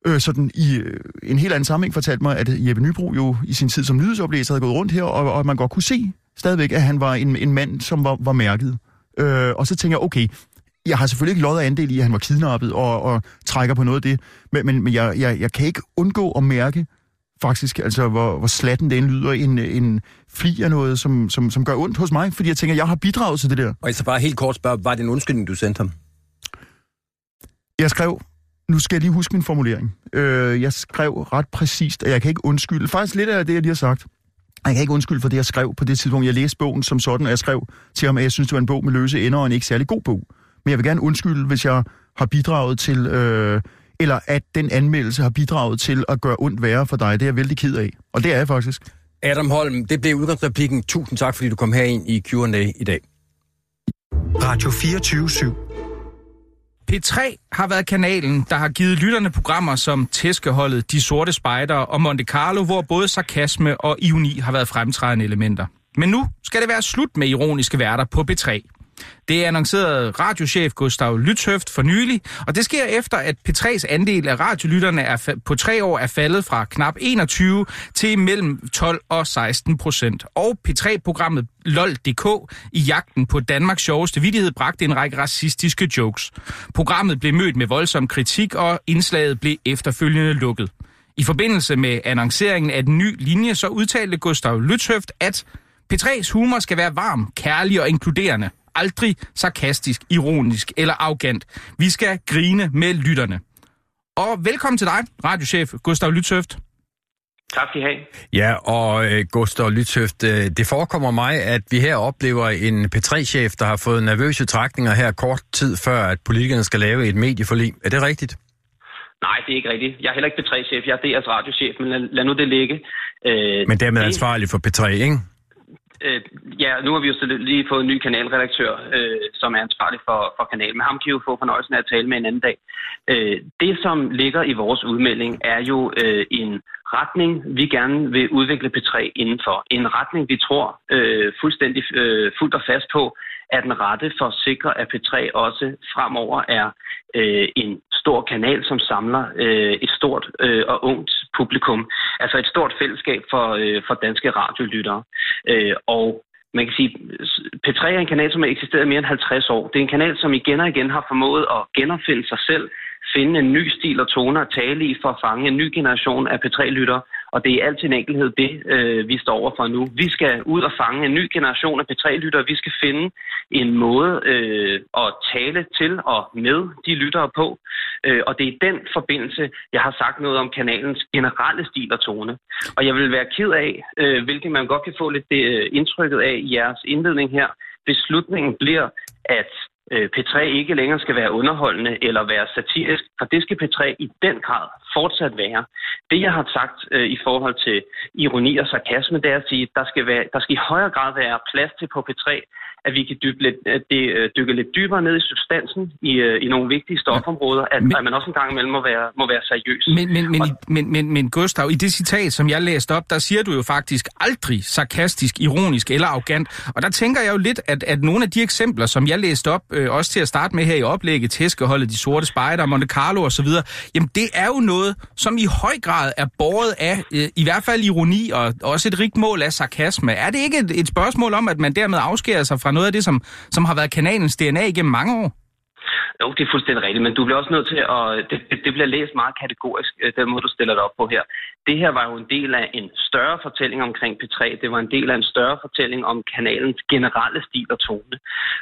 øh, sådan i øh, en helt anden sammenhæng fortalte mig, at Jeppe Nybro jo i sin tid som nyhedsoplæser havde gået rundt her, og, og man godt kunne se stadigvæk, at han var en, en mand, som var, var mærket. Øh, og så tænker jeg, okay, jeg har selvfølgelig ikke lod af andel i, at han var kidnappet og, og trækker på noget af det, men, men, men jeg, jeg, jeg kan ikke undgå at mærke, faktisk, altså hvor, hvor slatten den lyder, en, en fli af noget, som, som, som gør ondt hos mig, fordi jeg tænker, jeg har bidraget til det der. Og jeg så bare helt kort spørge, var det en undskyldning, du sendte ham? Jeg skrev, nu skal jeg lige huske min formulering. Øh, jeg skrev ret præcist, at jeg kan ikke undskylde. Faktisk lidt af det, jeg lige har sagt. Jeg kan ikke undskylde for det, jeg skrev på det tidspunkt. Jeg læste bogen som sådan, og jeg skrev til ham, at jeg synes, det var en bog med løse ender og en ikke særlig god bog. Men jeg vil gerne undskylde, hvis jeg har bidraget til, øh, eller at den anmeldelse har bidraget til at gøre ondt værre for dig. Det er jeg vældig ked af. Og det er jeg faktisk. Adam Holm, det blev udgangsreplikken. Tusind tak, fordi du kom herind i Q&A i dag. Radio 24 /7. P3 har været kanalen, der har givet lytterne programmer som Tæskeholdet, De Sorte Spejder og Monte Carlo, hvor både sarkasme og ironi har været fremtrædende elementer. Men nu skal det være slut med ironiske værter på P3. Det annoncerede radiochef Gustav Lytøft for nylig, og det sker efter, at P3's andel af radiolytterne er på tre år er faldet fra knap 21 til mellem 12 og 16 procent. Og P3-programmet LOL.dk i jagten på Danmarks sjoveste vidighed bragte en række racistiske jokes. Programmet blev mødt med voldsom kritik, og indslaget blev efterfølgende lukket. I forbindelse med annonceringen af den nye linje, så udtalte Gustav Lytøft, at P3's humor skal være varm, kærlig og inkluderende. Aldrig sarkastisk, ironisk eller arrogant. Vi skal grine med lytterne. Og velkommen til dig, radiochef Gustav Lytøft. Tak skal I have. Ja, og øh, Gustav Lytøft, øh, det forekommer mig, at vi her oplever en P3-chef, der har fået nervøse trækninger her kort tid før, at politikerne skal lave et medieforlig. Er det rigtigt? Nej, det er ikke rigtigt. Jeg er heller ikke P3-chef. Jeg er DR's radiochef, men lad, lad nu det ligge. Øh, Men dermed det- ansvarlig for P3, ikke? Øh, ja, nu har vi jo lige fået en ny kanalredaktør, øh, som er ansvarlig for, for kanalen. Men ham kan jo få fornøjelsen af at tale med en anden dag. Øh, det, som ligger i vores udmelding, er jo øh, en retning, vi gerne vil udvikle P3 indenfor. En retning, vi tror øh, fuldstændig øh, fuldt og fast på, er den rette for at sikre, at P3 også fremover er øh, en stor kanal, som samler øh, et stort øh, og ungt publikum. Altså et stort fællesskab for, øh, for danske radiolyttere. Øh, og man kan sige, P3 er en kanal, som har eksisteret mere end 50 år. Det er en kanal, som igen og igen har formået at genopfinde sig selv, finde en ny stil og tone at tale i for at fange en ny generation af P3-lyttere. Og det er altid en enkelhed det, øh, vi står overfor nu. Vi skal ud og fange en ny generation af P3-lyttere. Vi skal finde en måde øh, at tale til og med de lyttere på. Øh, og det er i den forbindelse, jeg har sagt noget om kanalens generelle stil og tone. Og jeg vil være ked af, øh, hvilket man godt kan få lidt det, øh, indtrykket af i jeres indledning her, hvis slutningen bliver, at øh, P3 ikke længere skal være underholdende eller være satirisk, for det skal P3 i den grad fortsat være. Det, jeg har sagt øh, i forhold til ironi og sarkasme, det er at sige, at der skal, være, der skal i højere grad være plads til på P3, at vi kan dykke lidt, at det, øh, dykke lidt dybere ned i substansen i, øh, i nogle vigtige stofområder, at, men, at man også en gang imellem må være, må være seriøs. Men, men, men, og, men, men, men Gustav, i det citat, som jeg læste op, der siger du jo faktisk aldrig sarkastisk, ironisk eller arrogant. Og der tænker jeg jo lidt, at, at nogle af de eksempler, som jeg læste op, øh, også til at starte med her i oplægget, Tæskeholdet, De Sorte Spejder, Monte Carlo osv., jamen det er jo noget, som i høj grad er båret af øh, i hvert fald ironi og også et rigt mål af sarkasme. Er det ikke et, et spørgsmål om, at man dermed afskærer sig fra noget af det, som, som har været kanalens DNA igennem mange år? Jo, det er fuldstændig rigtigt, men du bliver også nødt til at... Det, det bliver læst meget kategorisk, øh, den måde, du stiller det op på her. Det her var jo en del af en større fortælling omkring P3. Det var en del af en større fortælling om kanalens generelle stil og tone.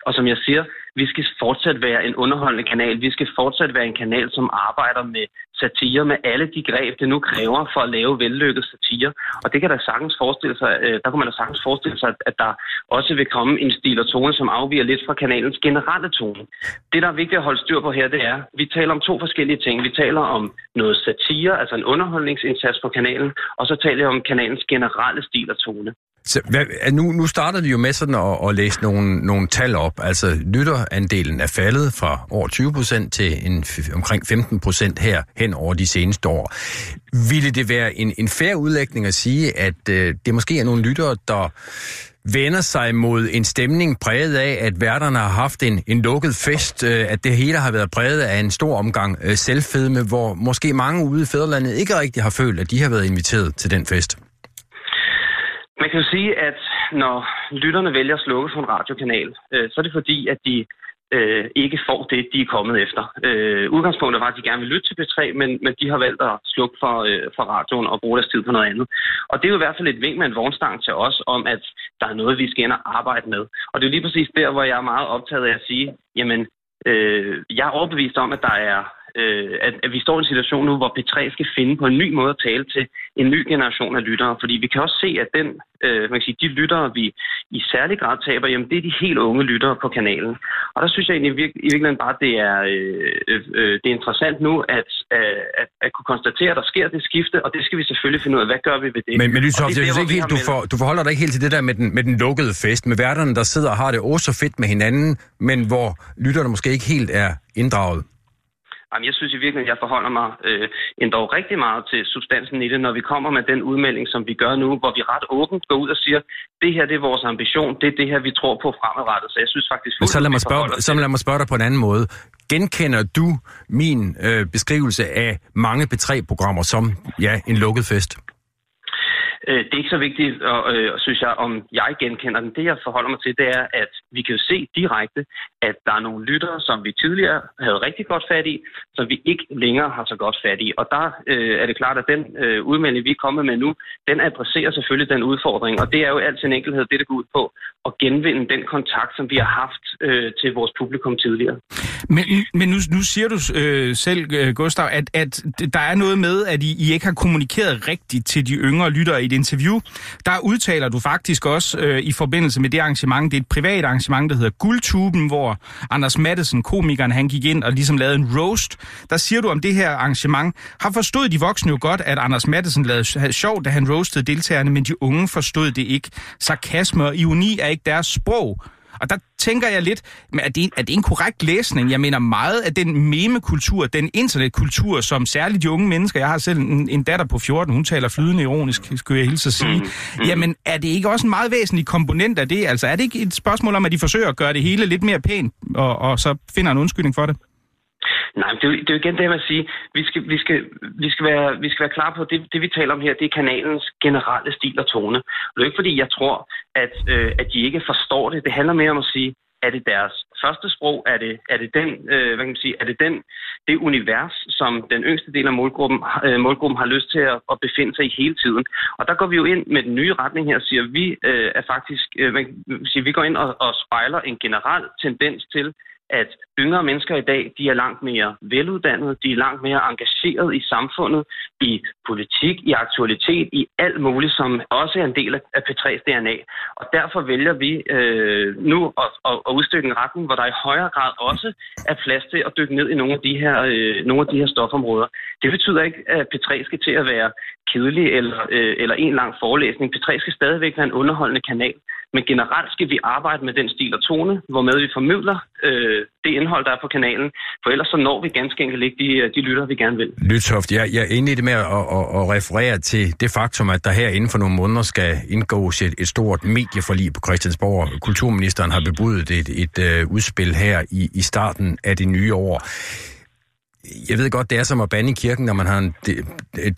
Og som jeg siger, vi skal fortsat være en underholdende kanal. Vi skal fortsat være en kanal, som arbejder med satire med alle de greb, det nu kræver for at lave vellykket satire. Og det kan der sagtens forestille sig, øh, der kunne man da sagtens forestille sig, at der også vil komme en stil og tone, som afviger lidt fra kanalens generelle tone. Det, der er vigtigt at holde styr på her, det er, at vi taler om to forskellige ting. Vi taler om noget satire, altså en underholdningsindsats på kanalen, og så taler jeg om kanalens generelle stil og tone. Så, hvad, nu, nu startede vi jo med sådan at, at læse nogle, nogle tal op. Altså lytterandelen er faldet fra over 20 procent til en, omkring 15 procent her hen over de seneste år. Ville det være en, en færre udlægning at sige, at øh, det måske er nogle lyttere, der vender sig mod en stemning præget af, at værterne har haft en, en lukket fest, øh, at det hele har været præget af en stor omgang øh, selvfedme, hvor måske mange ude i fædrelandet ikke rigtig har følt, at de har været inviteret til den fest? Man kan jo sige, at når lytterne vælger at slukke for en radiokanal, øh, så er det fordi, at de øh, ikke får det, de er kommet efter. Øh, udgangspunktet var, at de gerne vil lytte til P3, men, men de har valgt at slukke for, øh, for radioen og bruge deres tid på noget andet. Og det er jo i hvert fald et vink med en vognstang til os om, at der er noget, vi skal ind og arbejde med. Og det er lige præcis der, hvor jeg er meget optaget af at sige, jamen, øh, jeg er overbevist om, at der er øh, at, at vi står i en situation nu, hvor P3 skal finde på en ny måde at tale til en ny generation af lyttere. Fordi vi kan også se, at den, øh, man kan sige, de lyttere, vi i særlig grad taber, jamen det er de helt unge lyttere på kanalen. Og der synes jeg egentlig i, i virkeligheden bare, at det er, øh, øh, det er interessant nu at, øh, at, at kunne konstatere, at der sker det skifte, og det skal vi selvfølgelig finde ud af. Hvad gør vi ved det? Men, men Lyshoff, det, det, ikke helt, du, for, du forholder dig ikke helt til det der med den, med den lukkede fest, med værterne, der sidder og har det også så fedt med hinanden, men hvor lytterne måske ikke helt er inddraget. Jamen, jeg synes i virkeligheden, at jeg forholder mig øh, endda rigtig meget til substansen i det, når vi kommer med den udmelding, som vi gør nu, hvor vi ret åbent går ud og siger, det her det er vores ambition, det er det her, vi tror på fremadrettet. Så jeg synes faktisk... Men så lad, mig spørge, så lad mig spørge dig på en anden måde. Genkender du min øh, beskrivelse af mange B3-programmer som ja, en lukket fest? Øh, det er ikke så vigtigt, og, øh, synes jeg, om jeg genkender den. Det, jeg forholder mig til, det er, at vi kan jo se direkte, at der er nogle lyttere, som vi tidligere havde rigtig godt fat i, som vi ikke længere har så godt fat i. Og der øh, er det klart, at den øh, udmelding, vi er kommet med nu, den adresserer selvfølgelig den udfordring. Og det er jo altid en enkelhed, det det går ud på, at genvinde den kontakt, som vi har haft øh, til vores publikum tidligere. Men, men nu, nu siger du øh, selv, øh, Gustav, at, at der er noget med, at I, I ikke har kommunikeret rigtigt til de yngre lyttere i et interview. Der udtaler du faktisk også øh, i forbindelse med det arrangement, det er et privat arrangement, der hedder Guldtuben, hvor Anders Mattesen, komikeren, han gik ind og ligesom lavede en roast. Der siger du om det her arrangement, har forstået de voksne jo godt, at Anders Mattesen lavede sjov, da han roastede deltagerne, men de unge forstod det ikke. Sarkasme og ironi er ikke deres sprog. Og der tænker jeg lidt, er det, er det en korrekt læsning? Jeg mener meget af den memekultur, den internetkultur, som særligt de unge mennesker, jeg har selv en, en datter på 14, hun taler flydende ironisk, skulle jeg hilse at sige. Mm, mm. Jamen, er det ikke også en meget væsentlig komponent af det? Altså, er det ikke et spørgsmål om, at de forsøger at gøre det hele lidt mere pænt, og, og så finder en undskyldning for det? Nej, det er, jo, det er jo igen det, jeg vil sige. Vi skal, vi skal, vi skal, være, vi skal være klar på, at det, det, vi taler om her, det er kanalens generelle stil og tone. Og det er ikke, fordi jeg tror, at, øh, at de ikke forstår det. Det handler mere om at sige, er det deres første sprog? Er det, er det, den, øh, hvad kan man sige, er det den, det univers, som den yngste del af målgruppen, øh, målgruppen har lyst til at, at befinde sig i hele tiden? Og der går vi jo ind med den nye retning her og siger, at vi øh, er faktisk, øh, hvad kan man sige, vi går ind og, og spejler en generel tendens til, at yngre mennesker i dag, de er langt mere veluddannede, de er langt mere engageret i samfundet, i politik, i aktualitet, i alt muligt, som også er en del af P3's DNA. Og derfor vælger vi øh, nu at, at, at udstykke en retning, hvor der i højere grad også er plads til at dykke ned i nogle af de her, øh, nogle af de her stofområder. Det betyder ikke, at P3 skal til at være kedelig eller, øh, eller en lang forelæsning. P3 skal stadigvæk være en underholdende kanal. Men generelt skal vi arbejde med den stil og tone, hvormed vi formidler øh, det indhold, der er på kanalen. For ellers så når vi ganske enkelt ikke de, øh, de lytter, vi gerne vil. Lyttoft, jeg, jeg er inde i det med at, at, at referere til det faktum, at der her inden for nogle måneder skal indgås et, et stort medieforlig på Christiansborg. Kulturministeren har bebudet et, et, et uh, udspil her i, i starten af det nye år. Jeg ved godt, det er som at bande i kirken, når man har en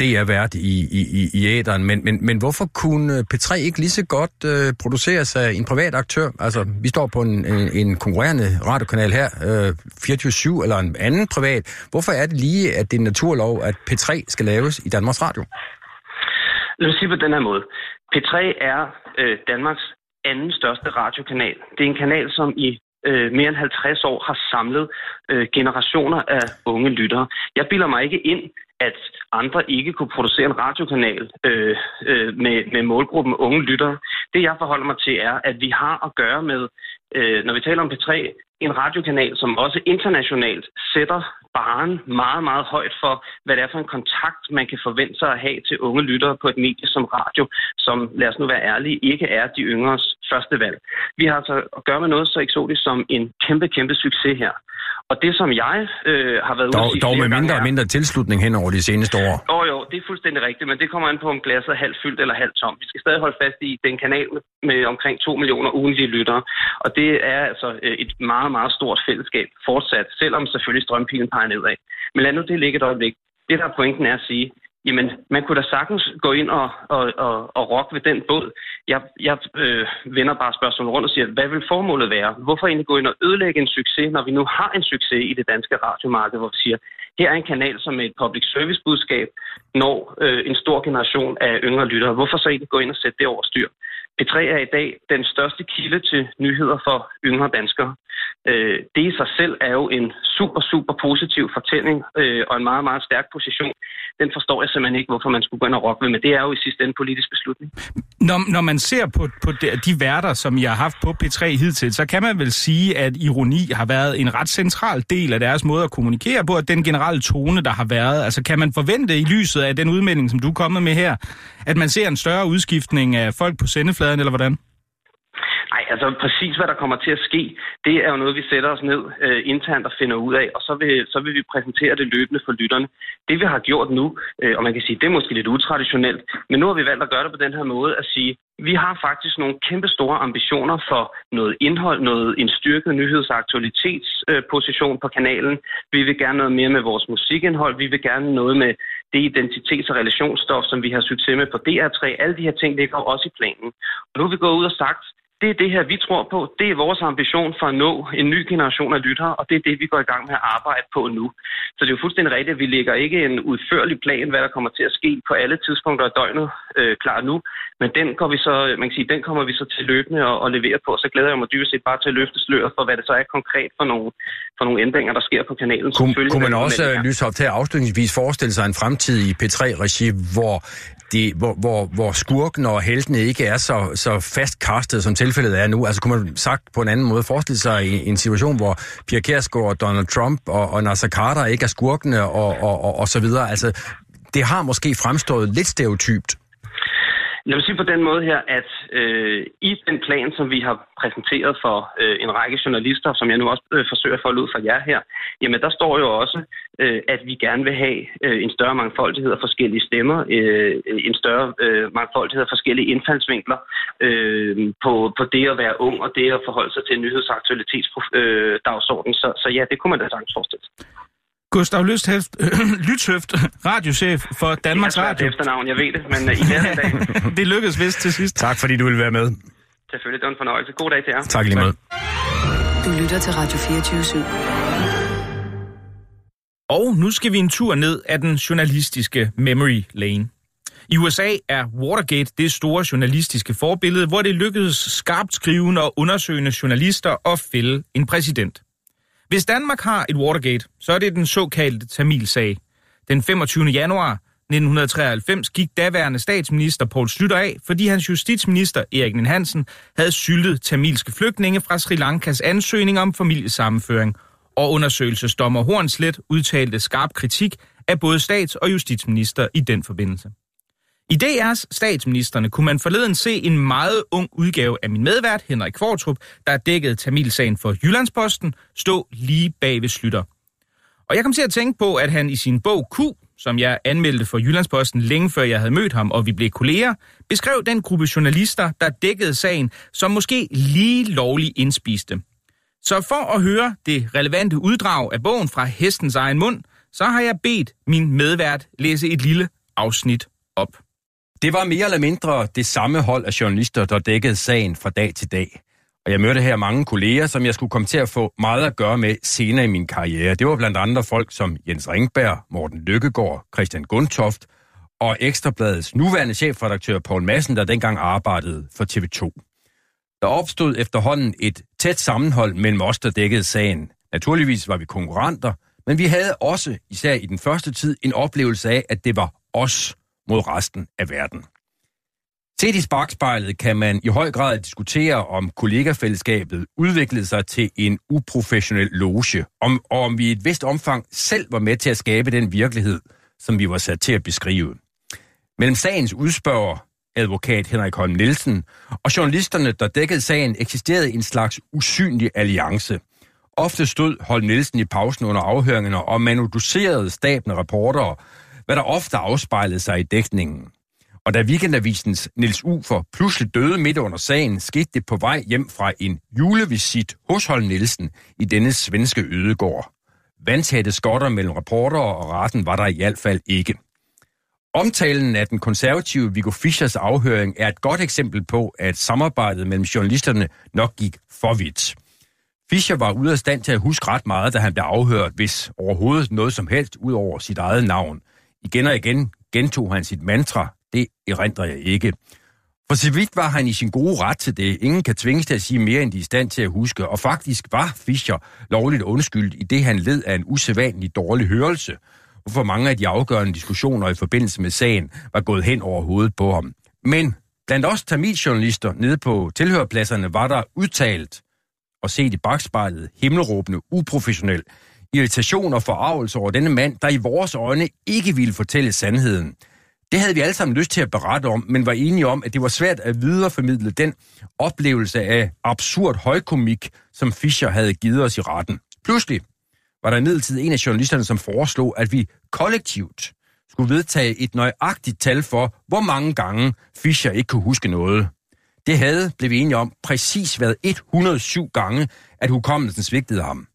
DR-vært i, i, i æderen, men, men, men hvorfor kunne P3 ikke lige så godt øh, produceres af en privat aktør? Altså, vi står på en, en, en konkurrerende radiokanal her, øh, 24-7 eller en anden privat. Hvorfor er det lige, at det er naturlov, at P3 skal laves i Danmarks Radio? Lad os sige på den her måde. P3 er øh, Danmarks anden største radiokanal. Det er en kanal, som i øh, mere end 50 år har samlet øh, generationer af unge lyttere. Jeg bilder mig ikke ind, at andre ikke kunne producere en radiokanal øh, øh, med, med målgruppen unge lyttere. Det jeg forholder mig til er, at vi har at gøre med, øh, når vi taler om P3, en radiokanal, som også internationalt sætter baren meget, meget højt for, hvad det er for en kontakt, man kan forvente sig at have til unge lyttere på et medie som radio, som, lad os nu være ærlige, ikke er de yngres første valg. Vi har altså at gøre med noget så eksotisk som en kæmpe, kæmpe succes her. Og det, som jeg øh, har været dog, ude Dog med mindre og mindre tilslutning hen over de seneste år. Jo, jo, det er fuldstændig rigtigt, men det kommer an på, om glasset er halvt fyldt eller halvt tomt. Vi skal stadig holde fast i den kanal med omkring 2 millioner ugenlige lyttere, og det er altså øh, et meget, meget stort fællesskab fortsat, selvom selvfølgelig strømpilen peger nedad. Men lad nu det ligge et øjeblik. Det, der er pointen er at sige, Jamen, man kunne da sagtens gå ind og, og, og, og rokke ved den båd. Jeg, jeg øh, vender bare spørgsmålet rundt og siger, hvad vil formålet være? Hvorfor egentlig gå ind og ødelægge en succes, når vi nu har en succes i det danske radiomarked, hvor vi siger, her er en kanal som et public service budskab, når øh, en stor generation af yngre lyttere. Hvorfor så ikke gå ind og sætte det over styr? P3 er i dag den største kilde til nyheder for yngre danskere. Øh, det i sig selv er jo en super, super positiv fortælling øh, og en meget, meget stærk position. Den forstår jeg simpelthen ikke, hvorfor man skulle gå ind og rokke ved, men det er jo i sidste ende en politisk beslutning. Når, når man ser på, på de, værter, som jeg har haft på P3 hidtil, så kan man vel sige, at ironi har været en ret central del af deres måde at kommunikere på, at den generelle tone, der har været. Altså kan man forvente i lyset af den udmelding, som du er kommet med her, at man ser en større udskiftning af folk på sendefladen, eller hvordan? Altså præcis hvad der kommer til at ske, det er jo noget, vi sætter os ned øh, internt og finder ud af, og så vil, så vil vi præsentere det løbende for lytterne. Det vi har gjort nu, øh, og man kan sige, det er måske lidt utraditionelt, men nu har vi valgt at gøre det på den her måde at sige, vi har faktisk nogle kæmpe store ambitioner for noget indhold, noget en styrket nyheds- og aktualitetsposition øh, på kanalen. Vi vil gerne noget mere med vores musikindhold. Vi vil gerne noget med det identitets- og relationsstof, som vi har succes med på DR3. Alle de her ting ligger jo også i planen. Og nu er vi gået ud og sagt, det er det her, vi tror på. Det er vores ambition for at nå en ny generation af lyttere, og det er det, vi går i gang med at arbejde på nu. Så det er jo fuldstændig rigtigt, at vi lægger ikke en udførlig plan, hvad der kommer til at ske på alle tidspunkter af døgnet øh, klar nu. Men den, går vi så, man kan sige, den kommer vi så til løbende at, at levere på. Så glæder jeg mig dybest set bare til at løfte sløret for, hvad det så er konkret for nogle, for nogle ændringer, der sker på kanalen. Kunne, kunne man også, Lyshoff, til afslutningsvis forestille sig en fremtid i P3-regi, hvor det, hvor, hvor, hvor skurken og heltene ikke er så, så fastkastet, som tilfældet er nu. Altså kunne man sagt på en anden måde forestille sig i en situation, hvor Pia Kjærsgaard, Donald Trump og, og Nasser Carter ikke er skurkene og, og, og, og så videre. Altså, det har måske fremstået lidt stereotypt. Jeg vil sige på den måde her, at øh, i den plan, som vi har præsenteret for øh, en række journalister, som jeg nu også øh, forsøger at folde ud for jer her, jamen der står jo også, øh, at vi gerne vil have øh, en større mangfoldighed af forskellige stemmer, øh, en større øh, mangfoldighed af forskellige indfaldsvinkler øh, på, på det at være ung og det at forholde sig til en nyhedsaktualitetsdagsorden. Øh, så, så ja, det kunne man da sagtens forestille sig. Gustav Lysthøft, (clears throat) Lytshøft, radiochef for Danmarks jeg Radio. Det efternavn, jeg ved det, men uh, i den dag. (laughs) det lykkedes vist til sidst. Tak fordi du vil være med. Selvfølgelig, det var en fornøjelse. God dag til jer. Tak lige måde. Du lytter til Radio 24 Og nu skal vi en tur ned af den journalistiske memory lane. I USA er Watergate det store journalistiske forbillede, hvor det lykkedes skarpt skrivende og undersøgende journalister at fælde en præsident. Hvis Danmark har et Watergate, så er det den såkaldte Tamil-sag. Den 25. januar 1993 gik daværende statsminister Poul Slytter af, fordi hans justitsminister Erik Nien Hansen havde syltet tamilske flygtninge fra Sri Lankas ansøgning om familiesammenføring, og undersøgelsesdommer Hornslet udtalte skarp kritik af både stats- og justitsminister i den forbindelse. I DR's statsministerne kunne man forleden se en meget ung udgave af min medvært, Henrik Kvartrup, der dækkede Tamilsagen for Jyllandsposten, stå lige bag ved Slytter. Og jeg kom til at tænke på, at han i sin bog Q, som jeg anmeldte for Jyllandsposten længe før jeg havde mødt ham, og vi blev kolleger, beskrev den gruppe journalister, der dækkede sagen, som måske lige lovligt indspiste. Så for at høre det relevante uddrag af bogen fra hestens egen mund, så har jeg bedt min medvært læse et lille afsnit op. Det var mere eller mindre det samme hold af journalister, der dækkede sagen fra dag til dag. Og jeg mødte her mange kolleger, som jeg skulle komme til at få meget at gøre med senere i min karriere. Det var blandt andre folk som Jens Ringberg, Morten Lykkegaard, Christian Gundtoft og Ekstrabladets nuværende chefredaktør Poul Madsen, der dengang arbejdede for TV2. Der opstod efterhånden et tæt sammenhold mellem os, der dækkede sagen. Naturligvis var vi konkurrenter, men vi havde også, især i den første tid, en oplevelse af, at det var os mod resten af verden. Set i sparkspejlet kan man i høj grad diskutere, om kollegafællesskabet udviklede sig til en uprofessionel loge, om, og om vi i et vist omfang selv var med til at skabe den virkelighed, som vi var sat til at beskrive. Mellem sagens udspørger, advokat Henrik Holm Nielsen, og journalisterne, der dækkede sagen, eksisterede en slags usynlig alliance. Ofte stod Holm Nielsen i pausen under afhøringerne og manuducerede staben af reportere, hvad der ofte afspejlede sig i dækningen. Og da Weekendavisens Niels Ufer pludselig døde midt under sagen, skete det på vej hjem fra en julevisit hos Holm Nielsen i denne svenske ødegård. Vandtætte skotter mellem reportere og retten var der i hvert fald ikke. Omtalen af den konservative Viggo Fischers afhøring er et godt eksempel på, at samarbejdet mellem journalisterne nok gik for vidt. Fischer var ude af stand til at huske ret meget, da han blev afhørt, hvis overhovedet noget som helst ud over sit eget navn. Igen og igen gentog han sit mantra, det erindrer jeg ikke. For så vidt var han i sin gode ret til det. Ingen kan tvinges til at sige mere, end de er i stand til at huske. Og faktisk var Fischer lovligt undskyldt i det, han led af en usædvanlig dårlig hørelse. Hvorfor mange af de afgørende diskussioner i forbindelse med sagen var gået hen over hovedet på ham. Men blandt os tamiljournalister nede på tilhørpladserne var der udtalt og set i bagspejlet himmelråbende uprofessionel irritation og forarvelse over denne mand, der i vores øjne ikke ville fortælle sandheden. Det havde vi alle sammen lyst til at berette om, men var enige om, at det var svært at videreformidle den oplevelse af absurd højkomik, som Fischer havde givet os i retten. Pludselig var der imidlertid en af journalisterne, som foreslog, at vi kollektivt skulle vedtage et nøjagtigt tal for, hvor mange gange Fischer ikke kunne huske noget. Det havde, blev vi enige om, præcis været 107 gange, at hukommelsen svigtede ham.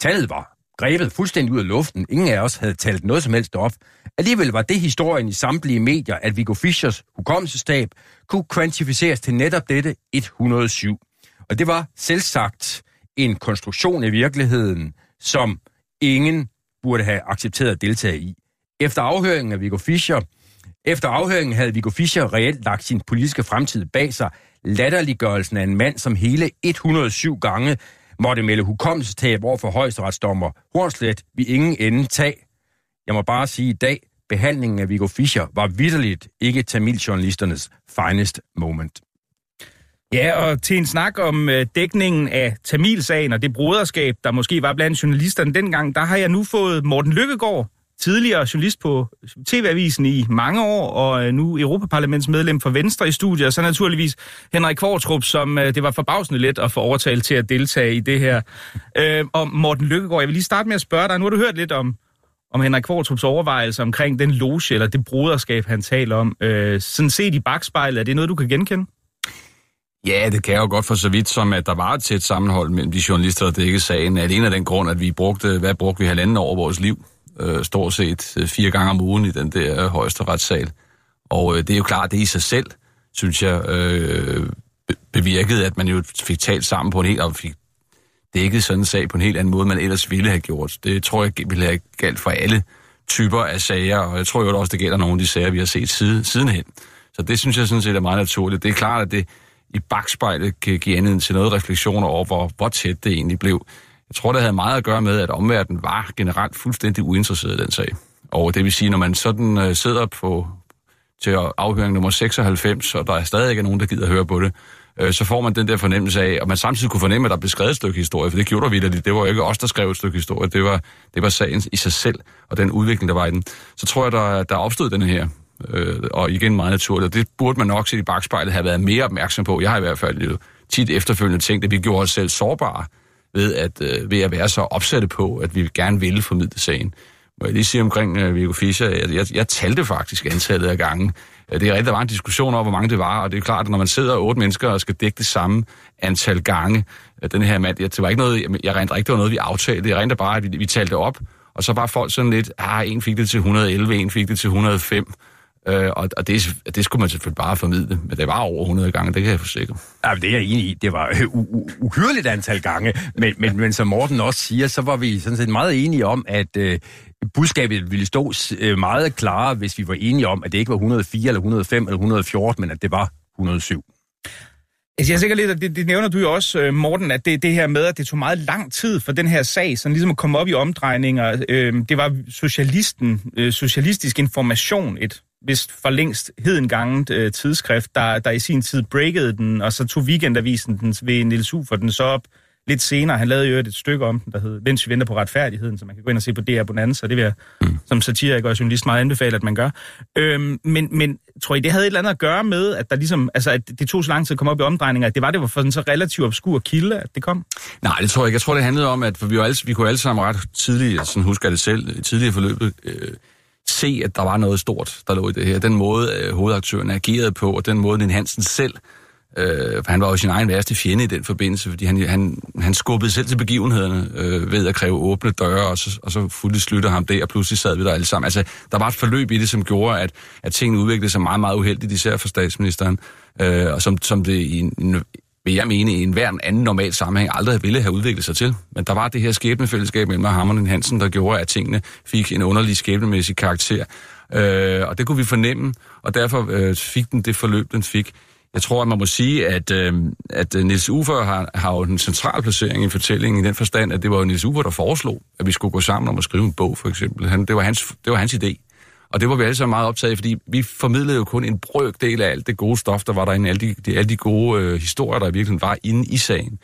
Tallet var grebet fuldstændig ud af luften. Ingen af os havde talt noget som helst op. Alligevel var det historien i samtlige medier, at Viggo Fischers hukommelsestab kunne kvantificeres til netop dette 107. Og det var selvsagt en konstruktion i virkeligheden, som ingen burde have accepteret at deltage i. Efter afhøringen af Viggo Fischer, efter afhøringen havde Viggo Fischer reelt lagt sin politiske fremtid bag sig, latterliggørelsen af en mand, som hele 107 gange måtte melde hukommelsestab over for højesteretsdommer Hornslet, vi ingen ende tag. Jeg må bare sige i dag, behandlingen af Viggo Fischer var vidderligt ikke tamiljournalisternes finest moment. Ja, og til en snak om øh, dækningen af Tamilsagen og det broderskab, der måske var blandt journalisterne dengang, der har jeg nu fået Morten Lykkegaard, tidligere journalist på TV-avisen i mange år, og øh, nu Europaparlamentsmedlem for Venstre i studiet, og så naturligvis Henrik Kvartrup, som øh, det var forbavsende let at få overtalt til at deltage i det her. Øh, og Morten Lykkegaard, jeg vil lige starte med at spørge dig, nu har du hørt lidt om, om Henrik Kvartrups overvejelser omkring den loge, eller det broderskab, han taler om. Øh, sådan set i bagspejlet, er det noget, du kan genkende? Ja, det kan jeg jo godt for så vidt som, at der var et tæt sammenhold mellem de journalister, der dækkede sagen. Alene af den grund, at vi brugte, hvad brugte vi halvanden år af vores liv øh, stort set øh, fire gange om ugen i den der højesteretssal. Og øh, det er jo klart, det i sig selv, synes jeg, øh, bevirkede, at man jo fik talt sammen på en helt, og fik dækket sådan en sag på en helt anden måde, man ellers ville have gjort. Det tror jeg ville have galt for alle typer af sager, og jeg tror jo også, det gælder nogle af de sager, vi har set side, sidenhen. Så det synes jeg sådan set er meget naturligt. Det er klart, at det i bagspejlet kan give anledning til noget refleksioner over, hvor, hvor tæt det egentlig blev. Jeg tror, det havde meget at gøre med, at omverdenen var generelt fuldstændig uinteresseret i den sag. Og det vil sige, når man sådan øh, sidder på til afhøring nummer 96, og der er stadig ikke nogen, der gider at høre på det, øh, så får man den der fornemmelse af, og man samtidig kunne fornemme, at der blev skrevet et stykke historie, for det gjorde vi det. Det var jo ikke os, der skrev et stykke historie, det var, det var sagen i sig selv, og den udvikling, der var i den. Så tror jeg, der, der opstod den her, øh, og igen meget naturligt, og det burde man nok set i bagspejlet have været mere opmærksom på. Jeg har i hvert fald jo tit efterfølgende tænkt, at vi gjorde os selv sårbare ved at, øh, ved at være så opsatte på, at vi gerne ville formidle sagen. Må jeg lige sige omkring øh, Viggo Fischer, jeg, jeg, jeg talte faktisk antallet af gange. Øh, det er rigtigt, der var en diskussion om, hvor mange det var, og det er klart, at når man sidder otte mennesker og skal dække det samme antal gange, øh, den her mand, det var ikke noget, jeg rent ikke, det var noget, vi aftalte. Jeg rent bare, at vi, vi talte op, og så var folk sådan lidt, ah, en fik det til 111, en fik det til 105. Øh, og og det, det skulle man selvfølgelig bare formidle, men det var over 100 gange, det kan jeg forsikre. Ja, det er jeg enig i. Det var u- uhyrligt antal gange, men, men, men som Morten også siger, så var vi sådan set meget enige om, at øh, budskabet ville stå øh, meget klarere, hvis vi var enige om, at det ikke var 104 eller 105 eller 114, men at det var 107. Altså, jeg er sikker lidt, at det, det nævner du jo også, øh, Morten, at det, det her med, at det tog meget lang tid for den her sag, sådan ligesom at komme op i omdrejninger. Øh, det var socialisten, øh, socialistisk information, et vist for længst hedenganget øh, tidsskrift, der, der i sin tid breakede den, og så tog weekendavisen den ved Niels Ufer den så op lidt senere. Han lavede jo et stykke om den, der hed Vens vi venter på retfærdigheden, så man kan gå ind og se på DR Bonanza. Det vil jeg mm. som satiriker og journalist meget anbefale, at man gør. Øhm, men, men tror I, det havde et eller andet at gøre med, at der ligesom, altså, at det tog så lang tid at komme op i omdrejninger, at det var det var for en så relativt obskur kilde, at det kom? Nej, det tror jeg ikke. Jeg tror, det handlede om, at for vi, var alle, vi kunne alle sammen ret tidligt, sådan husker jeg det selv, tidligere forløbet, øh, se, at der var noget stort, der lå i det her. Den måde, øh, hovedaktøren agerede på, og den måde, den Hansen selv Øh, for han var jo sin egen værste fjende i den forbindelse, fordi han, han, han skubbede selv til begivenhederne øh, ved at kræve åbne døre, og så, og så fuldt slutter ham det, og pludselig sad vi der alle sammen. Altså, der var et forløb i det, som gjorde, at, at tingene udviklede sig meget, meget uheldigt, især for statsministeren, øh, og som, som det i en, vil jeg mene, i enhver anden normal sammenhæng aldrig ville have udviklet sig til. Men der var det her skæbnefællesskab mellem ham og Hansen, der gjorde, at tingene fik en underlig skæbnemæssig karakter. Øh, og det kunne vi fornemme, og derfor øh, fik den det forløb, den fik. Jeg tror, at man må sige, at, øh, at øh, Nils Ufer har, har jo en central placering i fortællingen i den forstand, at det var jo Nils Ufer, der foreslog, at vi skulle gå sammen om at skrive en bog, for eksempel. Han, det, var hans, det var hans idé. Og det var vi alle sammen meget optaget af, fordi vi formidlede jo kun en brøkdel af alt det gode stof, der var derinde, alle de, de, alle de gode øh, historier, der virkelig var inde i sagen.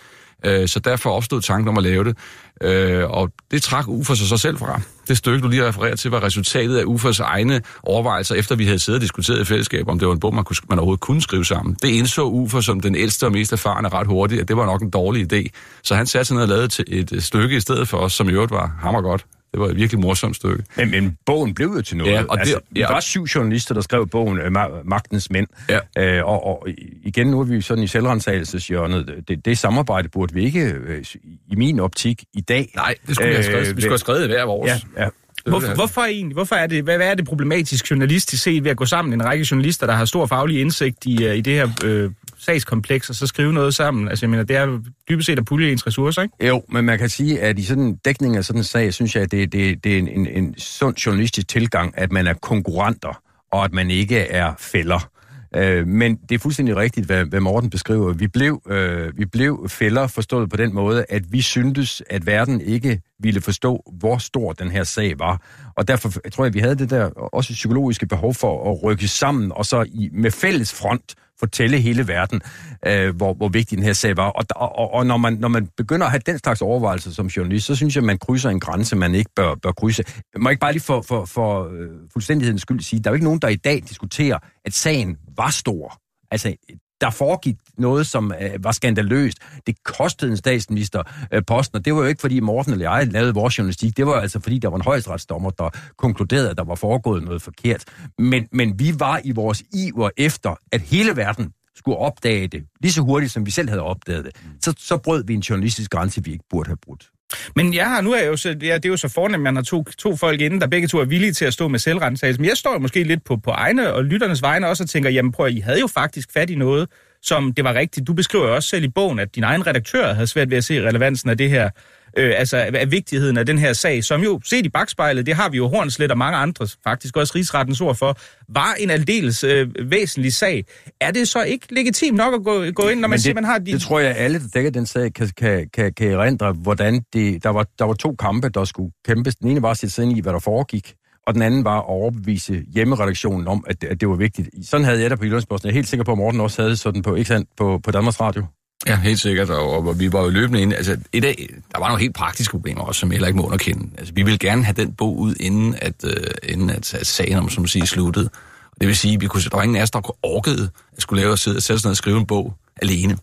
Øh, så derfor opstod tanken om at lave det. Øh, og det trak Ufer sig så selv fra. Det stykke, du lige refererer til, var resultatet af Ufers egne overvejelser, efter vi havde siddet og diskuteret i fællesskab, om det var en bog, man, kunne, man overhovedet kunne skrive sammen. Det indså Ufer som den ældste og mest erfarne ret hurtigt, at det var nok en dårlig idé. Så han satte sig ned og lavede et stykke i stedet for os, som i øvrigt var hammer godt. Det var et virkelig morsomt stykke. Men, men bogen blev jo til noget. Ja, og det, altså, ja. Der var syv journalister, der skrev bogen øh, Magtens Mænd. Ja. Øh, og, og igen, nu er vi sådan i selvrensagelseshjørnet. Det, det samarbejde burde vi ikke, øh, i min optik, i dag. Nej, det skulle øh, vi have skrevet. Vi skulle have skrevet hver vores. Ja, ja. Hvor, hvorfor egentlig? Hvorfor er det, hvad, hvad er det problematisk journalistisk set ved at gå sammen en række journalister, der har stor faglig indsigt i, øh, i det her øh, sagskompleks, og så skrive noget sammen? Altså, jeg mener, det er dybest set at pulje ens ressourcer, ikke? Jo, men man kan sige, at i sådan en dækning af sådan en sag, synes jeg, at det, det, det er en, en, en sund journalistisk tilgang, at man er konkurrenter, og at man ikke er fælder. Øh, men det er fuldstændig rigtigt, hvad, hvad Morten beskriver. Vi blev, øh, vi blev fælder forstået på den måde, at vi syntes, at verden ikke ville forstå, hvor stor den her sag var. Og derfor jeg tror jeg, vi havde det der også psykologiske behov for at rykke sammen, og så i, med fælles front fortælle hele verden, øh, hvor, hvor vigtig den her sag var. Og, og, og når, man, når man begynder at have den slags overvejelser som journalist, så synes jeg, at man krydser en grænse, man ikke bør, bør krydse. Jeg må ikke bare lige for, for, for øh, fuldstændighedens skyld sige, der er jo ikke nogen, der i dag diskuterer, at sagen var stor. Altså, der foregik noget, som øh, var skandaløst. Det kostede en statsminister øh, posten, og det var jo ikke, fordi Morten eller jeg lavede vores journalistik. Det var altså, fordi der var en højesteretsdommer, der konkluderede, at der var foregået noget forkert. Men, men vi var i vores iver efter, at hele verden skulle opdage det, lige så hurtigt, som vi selv havde opdaget det. Så, så brød vi en journalistisk grænse, vi ikke burde have brudt. Men jeg har, nu er jeg jo så, ja, det er jo så fornemt, at man har to, to folk inden, der begge to er villige til at stå med selvrensagelse. Men jeg står jo måske lidt på, på egne og lytternes vegne også og tænker, jamen prøv I havde jo faktisk fat i noget, som det var rigtigt. Du beskriver jo også selv i bogen, at din egen redaktør havde svært ved at se relevansen af det her øh, altså af vigtigheden af den her sag, som jo, set i bagspejlet, det har vi jo Hornslet og mange andre, faktisk også rigsrettens ord for, var en aldeles øh, væsentlig sag. Er det så ikke legitimt nok at gå, gå ind, når man Men siger, det, man har de... Det tror jeg, alle, der dækker den sag, kan, kan, kan, kan erindre, hvordan det... Der var, der var to kampe, der skulle kæmpes. Den ene var at sætte sig ind i, hvad der foregik, og den anden var at overbevise hjemmeredaktionen om, at, at det var vigtigt. Sådan havde jeg det på Jyllandsposten. Jeg er helt sikker på, at Morten også havde sådan på, ikke sandt, på, på Danmarks Radio. Ja, helt sikkert, og, og vi var jo løbende inde. Altså, et af, der var nogle helt praktiske problemer også, som jeg heller ikke må underkende. Altså, vi ville gerne have den bog ud, inden at, øh, inden at, at sagen, om som man siger, sluttede. Og det vil sige, at vi kunne, der var ingen af os, der kunne orkede at skulle lave og sidde og sætte sig og skrive en bog alene.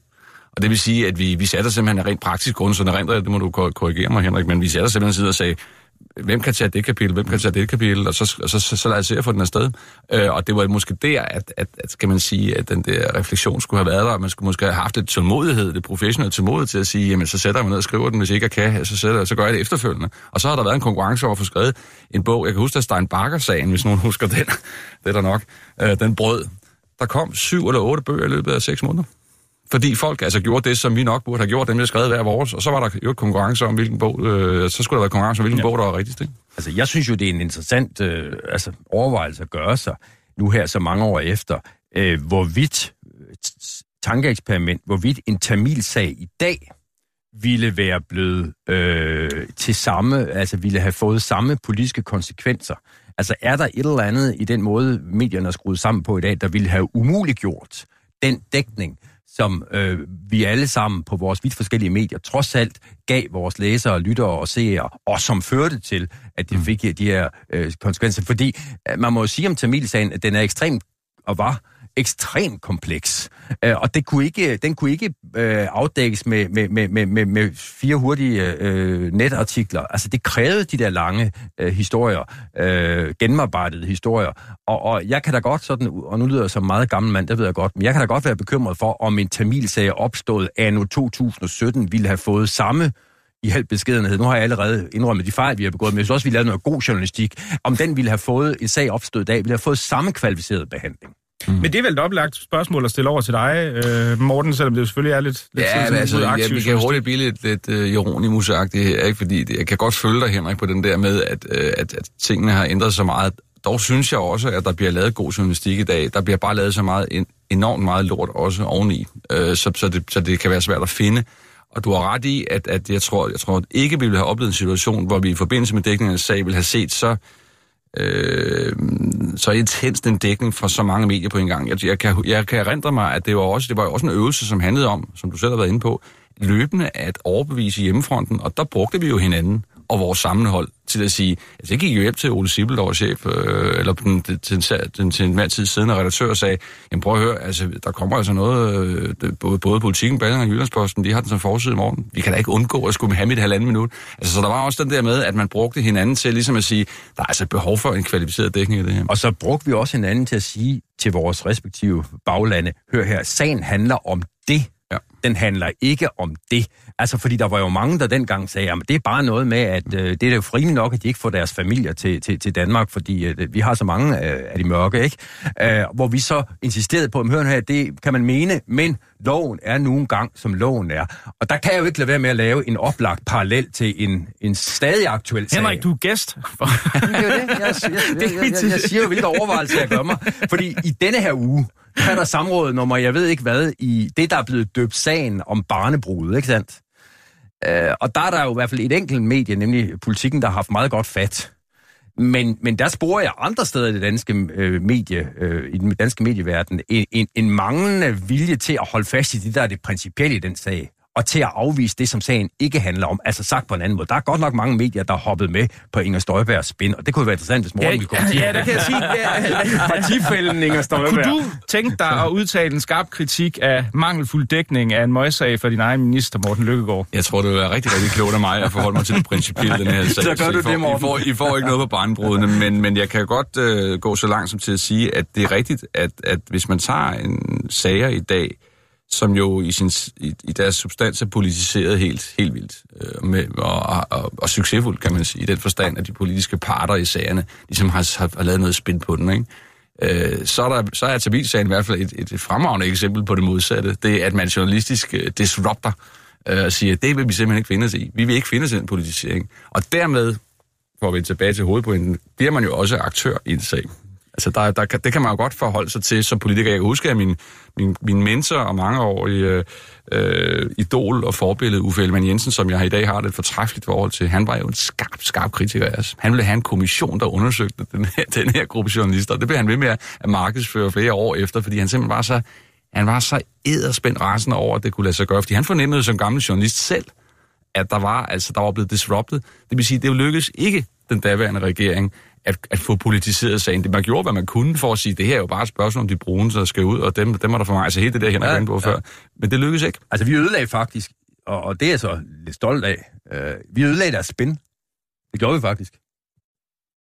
Og det vil sige, at vi, vi satte simpelthen en rent praktisk grund, så rent, det må du korrigere mig, Henrik, men vi satte simpelthen og sagde, hvem kan tage det kapitel, hvem kan tage det kapitel, og så, og så, så, så lad os se at få den afsted. Øh, og det var måske der, at, at, at, skal man sige, at den der refleksion skulle have været der, og man skulle måske have haft lidt tålmodighed, det professionelle tålmodighed til at sige, jamen så sætter jeg mig ned og skriver den, hvis jeg ikke kan, så, sætter, så gør jeg det efterfølgende. Og så har der været en konkurrence over at få skrevet en bog, jeg kan huske, at Stein Bakker-sagen, hvis nogen husker den, (laughs) det er der nok, øh, den brød. Der kom syv eller otte bøger i løbet af seks måneder. Fordi folk altså gjorde det, som vi nok burde have gjort, dem har skrevet hver vores, og så var der jo konkurrence om, hvilken bog, øh, så skulle der være konkurrence om, hvilken ja. bog, der var rigtigst. Ikke? Altså, jeg synes jo, det er en interessant øh, altså, overvejelse at gøre sig nu her så mange år efter, øh, hvorvidt, tankeeksperiment, hvorvidt en Tamil-sag i dag ville være blevet øh, til samme, altså ville have fået samme politiske konsekvenser. Altså er der et eller andet i den måde, medierne er skruet sammen på i dag, der ville have umuliggjort den dækning, som øh, vi alle sammen på vores vidt forskellige medier trods alt gav vores læsere, lyttere og seere, og som førte til, at det fik de her øh, konsekvenser. Fordi øh, man må jo sige om Tamil-sagen, at den er ekstremt, og var ekstremt kompleks. Øh, og det kunne ikke, den kunne ikke øh, afdækkes med, med, med, med, med, med fire hurtige øh, netartikler. Altså det krævede de der lange øh, historier, øh, gennemarbejdede historier. Og, og jeg kan da godt sådan, og nu lyder jeg som meget gammel mand, det ved jeg godt, men jeg kan da godt være bekymret for, om en Tamil-sag opstået anno 2017 ville have fået samme i halv beskedenhed. Nu har jeg allerede indrømmet de fejl, vi har begået, men jeg synes også, vi lavede noget god journalistik. Om den ville have fået, en sag opstået i dag, ville have fået samme kvalificeret behandling. Mm. Men det er vel et oplagt spørgsmål at stille over til dig, øh, Morten, selvom det selvfølgelig er lidt... lidt Ja, men altså, ja, vi kan hurtigt blive lidt, lidt ironimusagtigt her, ikke? fordi det, jeg kan godt følge dig, Henrik, på den der med, at, uh, at, at tingene har ændret sig meget. Dog synes jeg også, at der bliver lavet god journalistik i dag. Der bliver bare lavet så meget, en, enormt meget lort også oveni, uh, så, så, det, så det kan være svært at finde. Og du har ret i, at, at jeg, tror, jeg tror at ikke, vi vil have oplevet en situation, hvor vi i forbindelse med dækningen af sag vil have set så øh, så intens en dækning fra så mange medier på en gang. Jeg, jeg, kan, jeg kan erindre mig, at det var, også, det var også en øvelse, som handlede om, som du selv har været inde på, løbende at overbevise hjemmefronten, og der brugte vi jo hinanden og vores sammenhold til at sige, altså jeg gik jo hjem til Ole Sibel, der var chef, øh, eller den, den, den, den til enhver tid siddende redaktør, og sagde, jamen prøv at høre, altså der kommer altså noget, øh, både, både politikken, Balling og Jyllandsposten, de har den som forside i morgen. Vi kan da ikke undgå at skulle have mit halvanden minut. Altså så der var også den der med, at man brugte hinanden til ligesom at sige, der er altså behov for en kvalificeret dækning af det her. Og så brugte vi også hinanden til at sige til vores respektive baglande, hør her, sagen handler om det, Ja. den handler ikke om det. Altså, fordi der var jo mange, der dengang sagde, at det er bare noget med, at øh, det er jo fri nok, at de ikke får deres familier til, til, til Danmark, fordi øh, vi har så mange øh, af de mørke, ikke? Øh, hvor vi så insisterede på, at hør her, det kan man mene, men loven er nu engang, som loven er. Og der kan jeg jo ikke lade være med at lave en oplagt parallel til en, en stadig aktuel sag. Henrik, du er gæst. Jamen, (laughs) det er jo det. Jeg, jeg, (laughs) jeg, jeg, jeg, jeg siger jo, hvilke overvejelser jeg gør mig. Fordi i denne her uge, (laughs) er der samråd nummer, jeg ved ikke hvad, i det, der er blevet døbt sagen om barnebrud, ikke sandt? Øh, og der er der jo i hvert fald et enkelt medie, nemlig politikken, der har haft meget godt fat. Men, men der sporer jeg andre steder i det danske øh, medie, øh, i den danske medieverden, en, en, en manglende vilje til at holde fast i det, der er det principielle i den sag og til at afvise det, som sagen ikke handler om. Altså sagt på en anden måde. Der er godt nok mange medier, der har hoppet med på Inger Støjbergs spin, og det kunne være interessant, hvis Morten Ja, ville komme til. ja, det kan jeg sige. Ja. (laughs) Partifælden Inger Støjberg. Kunne du tænke dig at udtale en skarp kritik af mangelfuld dækning af en møgssag for din egen minister, Morten Lykkegaard? Jeg tror, det vil være rigtig, rigtig klogt af mig at forholde mig til det principielle den her sag. (laughs) Så gør du I får, det, Morten. I får, I får ikke noget på barnbrudene, men, men jeg kan godt øh, gå så langt som til at sige, at det er rigtigt, at, at hvis man tager en sager i dag, som jo i, sin, i, i deres substans er politiseret helt, helt vildt. Øh, med, og, og, og succesfuldt, kan man sige, i den forstand, at de politiske parter i sagerne ligesom har, har, har lavet noget spin på den. Ikke? Øh, så, er der, så er Tamilsagen i hvert fald et, et fremragende eksempel på det modsatte. Det er, at man journalistisk øh, disrupter øh, og siger, det vil vi simpelthen ikke finde os i. Vi vil ikke finde os i den politisering. Og dermed, for at vende tilbage til hovedpointen, bliver man jo også aktør i en sag. Altså, der, der, det kan man jo godt forholde sig til som politiker. Jeg kan huske, at min, min, min mentor og mange år i øh, øh idol og forbillede, Uffe Ellemann Jensen, som jeg i dag har et fortræffeligt forhold til, han var jo en skarp, skarp kritiker af os. Han ville have en kommission, der undersøgte den her, (laughs) den her gruppe journalister, det blev han ved med at, at markedsføre flere år efter, fordi han simpelthen var så, han var så edderspændt rasende over, at det kunne lade sig gøre, fordi han fornemmede som gammel journalist selv, at der var, altså, der var blevet disrupted. Det vil sige, det lykkedes ikke den daværende regering at, at få politiseret sagen. Det, man gjorde, hvad man kunne for at sige, det her er jo bare et spørgsmål om de brune, der skal ud, og dem, dem er der for mig. Altså helt det der, Henrik ja, på ja. før. Men det lykkedes ikke. Altså vi ødelagde faktisk, og, og det er jeg så lidt stolt af, uh, vi ødelagde deres spin. Det gjorde vi faktisk.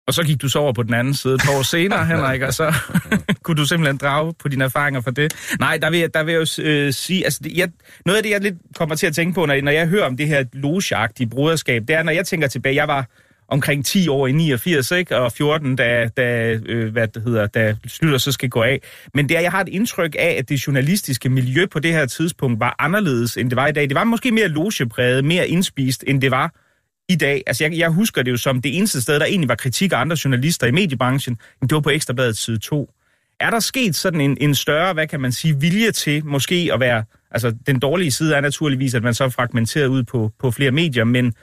Og så gik du så over på den anden side et par år senere, (laughs) Henrik, og så (laughs) kunne du simpelthen drage på dine erfaringer for det. Nej, der vil jeg, der vil jeg jo øh, sige, altså jeg, noget af det, jeg lidt kommer til at tænke på, når, når jeg hører om det her logeagtige broderskab, det er, når jeg tænker tilbage, jeg var omkring 10 år i 89, ikke? og 14, da, da, øh, hvad det hedder, da Slytter så skal gå af. Men det er, jeg har et indtryk af, at det journalistiske miljø på det her tidspunkt var anderledes, end det var i dag. Det var måske mere logepræget, mere indspist, end det var i dag. Altså, jeg, jeg husker det jo som det eneste sted, der egentlig var kritik af andre journalister i mediebranchen, det var på Ekstrabladet side 2. Er der sket sådan en, en større, hvad kan man sige, vilje til måske at være... Altså, den dårlige side er naturligvis, at man så er fragmenteret ud på, på flere medier, men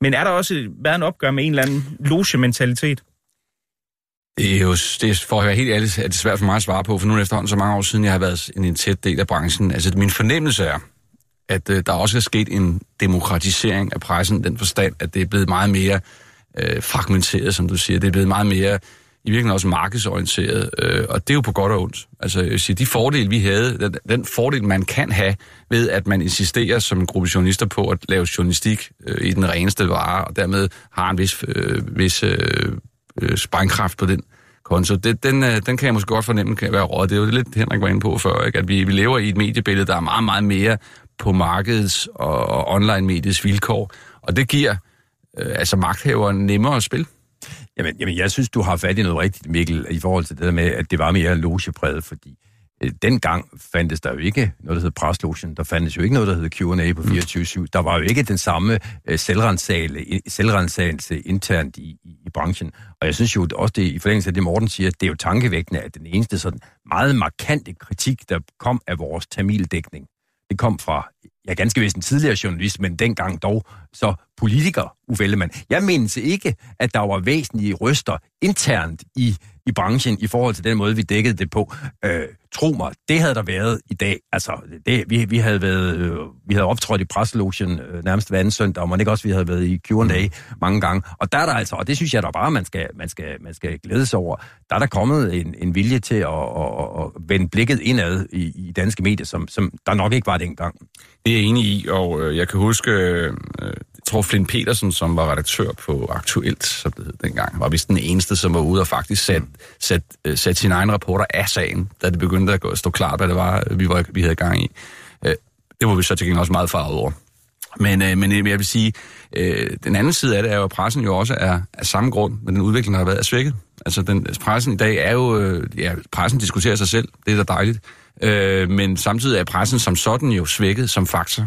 men er der også været en opgør med en eller anden loge-mentalitet? Det er jo, det er, for at være helt ærlig, er det svært for mig at svare på, for nu efterhånden så mange år siden, jeg har været en, en tæt del af branchen. Altså, min fornemmelse er, at øh, der også er sket en demokratisering af pressen, den forstand, at det er blevet meget mere øh, fragmenteret, som du siger. Det er blevet meget mere i virkeligheden også markedsorienteret, øh, og det er jo på godt og ondt. Altså, jeg siger, de fordele, vi havde, den, den fordel, man kan have ved, at man insisterer som en gruppe journalister på at lave journalistik øh, i den reneste vare, og dermed har en vis, øh, vis øh, øh, sprængkraft på den konto, det, den, øh, den kan jeg måske godt fornemme kan være råd. Det er jo lidt, Henrik var inde på før, ikke? at vi, vi lever i et mediebillede, der er meget, meget mere på markedets og, og online-mediets vilkår, og det giver øh, altså magthaveren nemmere at spille. Jamen, jamen, jeg synes, du har fat i noget rigtigt, Mikkel, i forhold til det der med, at det var mere logepræget, fordi øh, dengang fandtes der jo ikke noget, der hed preslogen. Der fandtes jo ikke noget, der hed Q&A på 24-7. Der var jo ikke den samme øh, selvrensagelse internt i, i, i branchen. Og jeg synes jo også, det i forlængelse af det, Morten siger, det er jo tankevækkende, at den eneste sådan meget markante kritik, der kom af vores tamildækning, det kom fra, ja, ganske vist en tidligere journalist, men dengang dog så politiker, Uffe Ellemann. Jeg mindes ikke, at der var væsentlige røster internt i, i branchen i forhold til den måde, vi dækkede det på. Øh, tro mig, det havde der været i dag. Altså, det, vi, vi, havde været, øh, vi havde optrådt i presselogen øh, nærmest hver anden søndag, og man ikke også, vi havde været i Q&A mm. mange gange. Og der er der altså, og det synes jeg da bare, man skal, man skal, man skal glæde sig over, der er der kommet en, en vilje til at, at, at vende blikket indad i, i danske medier, som, som der nok ikke var dengang. Det er jeg enig i, og øh, jeg kan huske, øh, tror, Flynn Petersen, som var redaktør på Aktuelt, som det hed dengang, var vist den eneste, som var ude og faktisk sætte mm. sat, uh, sat sine egne rapporter af sagen, da det begyndte at gå, stå klart, hvad det var, vi, var, vi havde gang i. Uh, det var vi så til gengæld også meget farvet over. Men, uh, men jeg vil sige, den anden side af det er jo, at pressen jo også er af samme grund, men den udvikling, der har været, er svækket. Altså, den, pressen i dag er jo... Ja, pressen diskuterer sig selv, det er da dejligt. Men samtidig er pressen som sådan jo svækket som faktor.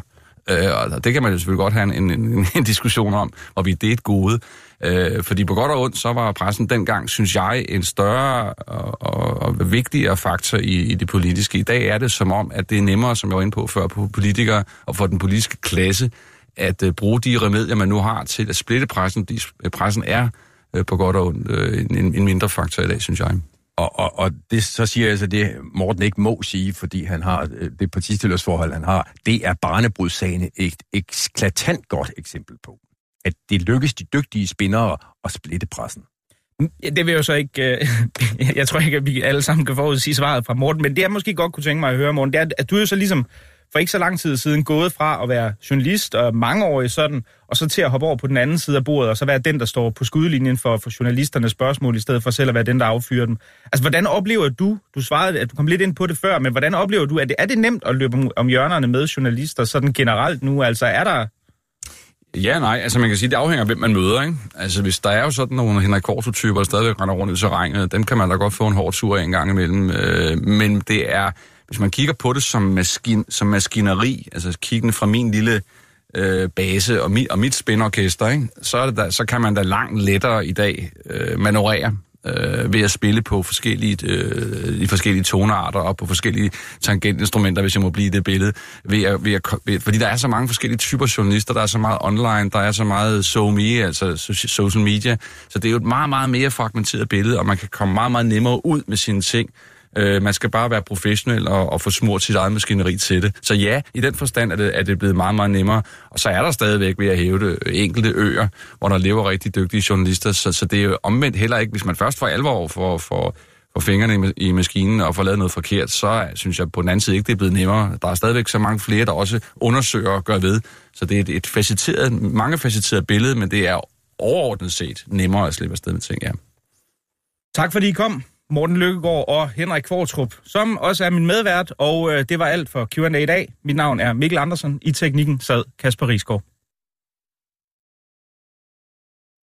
Øh, og altså, det kan man jo selvfølgelig godt have en, en, en diskussion om, og vi det er et gode. Øh, fordi på godt og ondt, så var pressen dengang, synes jeg, en større og, og, og vigtigere faktor i, i det politiske. I dag er det som om, at det er nemmere, som jeg var inde på før, på politikere og for den politiske klasse, at øh, bruge de remedier, man nu har til at splitte pressen. De, øh, pressen er øh, på godt og ondt øh, en, en mindre faktor i dag, synes jeg. Og, og, og det, så siger jeg altså, det Morten ikke må sige, fordi han har øh, det partistillerdsforhold, han har, det er barnebrudssagen et eklatant godt eksempel på. At det lykkes de dygtige spindere at splitte pressen. Det vil jeg jo så ikke... Øh, (laughs) jeg tror ikke, at vi alle sammen kan forudsige svaret fra Morten, men det jeg måske godt kunne tænke mig at høre, Morten, det er, at du er jo så ligesom for ikke så lang tid siden gået fra at være journalist og mangeårig sådan, og så til at hoppe over på den anden side af bordet, og så være den, der står på skudlinjen for, for journalisternes spørgsmål, i stedet for selv at være den, der affyrer dem. Altså, hvordan oplever du, du svarede, at du kom lidt ind på det før, men hvordan oplever du, at det, er det nemt at løbe om, om hjørnerne med journalister sådan generelt nu? Altså, er der, Ja, nej, altså man kan sige, det afhænger af, hvem man møder, ikke? Altså hvis der er jo sådan nogle Henrik Korto-typer, der stadigvæk render rundt i terrænet, dem kan man da godt få en hård tur en gang imellem. Øh, men det er, hvis man kigger på det som, maskin, som maskineri, altså kiggende fra min lille øh, base og mit, og mit spinorkester, ikke? Så, er det da, så kan man da langt lettere i dag øh, manøvrere øh, ved at spille på forskellige, øh, i forskellige tonearter og på forskellige tangentinstrumenter, hvis jeg må blive i det billede. Ved at, ved at, ved, fordi der er så mange forskellige typer journalister, der er så meget online, der er så meget so me, altså social media. Så det er jo et meget, meget mere fragmenteret billede, og man kan komme meget, meget nemmere ud med sine ting. Øh, man skal bare være professionel og, og få smurt sit eget maskineri til det. Så ja, i den forstand er det, er det blevet meget, meget nemmere. Og så er der stadigvæk ved at hæve det øh, enkelte øer, hvor der lever rigtig dygtige journalister. Så, så det er jo omvendt heller ikke, hvis man først får alvor for, for, for fingrene i, i maskinen og får lavet noget forkert, så synes jeg på den anden side ikke, det er blevet nemmere. Der er stadigvæk så mange flere, der også undersøger og gør ved. Så det er et, et faceteret, mange facetteret billede, men det er overordnet set nemmere at slippe afsted med ting, ja. Tak fordi I kom. Morten Lykkegaard og Henrik Kvartrup, som også er min medvært, og øh, det var alt for Q&A i dag. Mit navn er Mikkel Andersen. I teknikken sad Kasper Risgaard.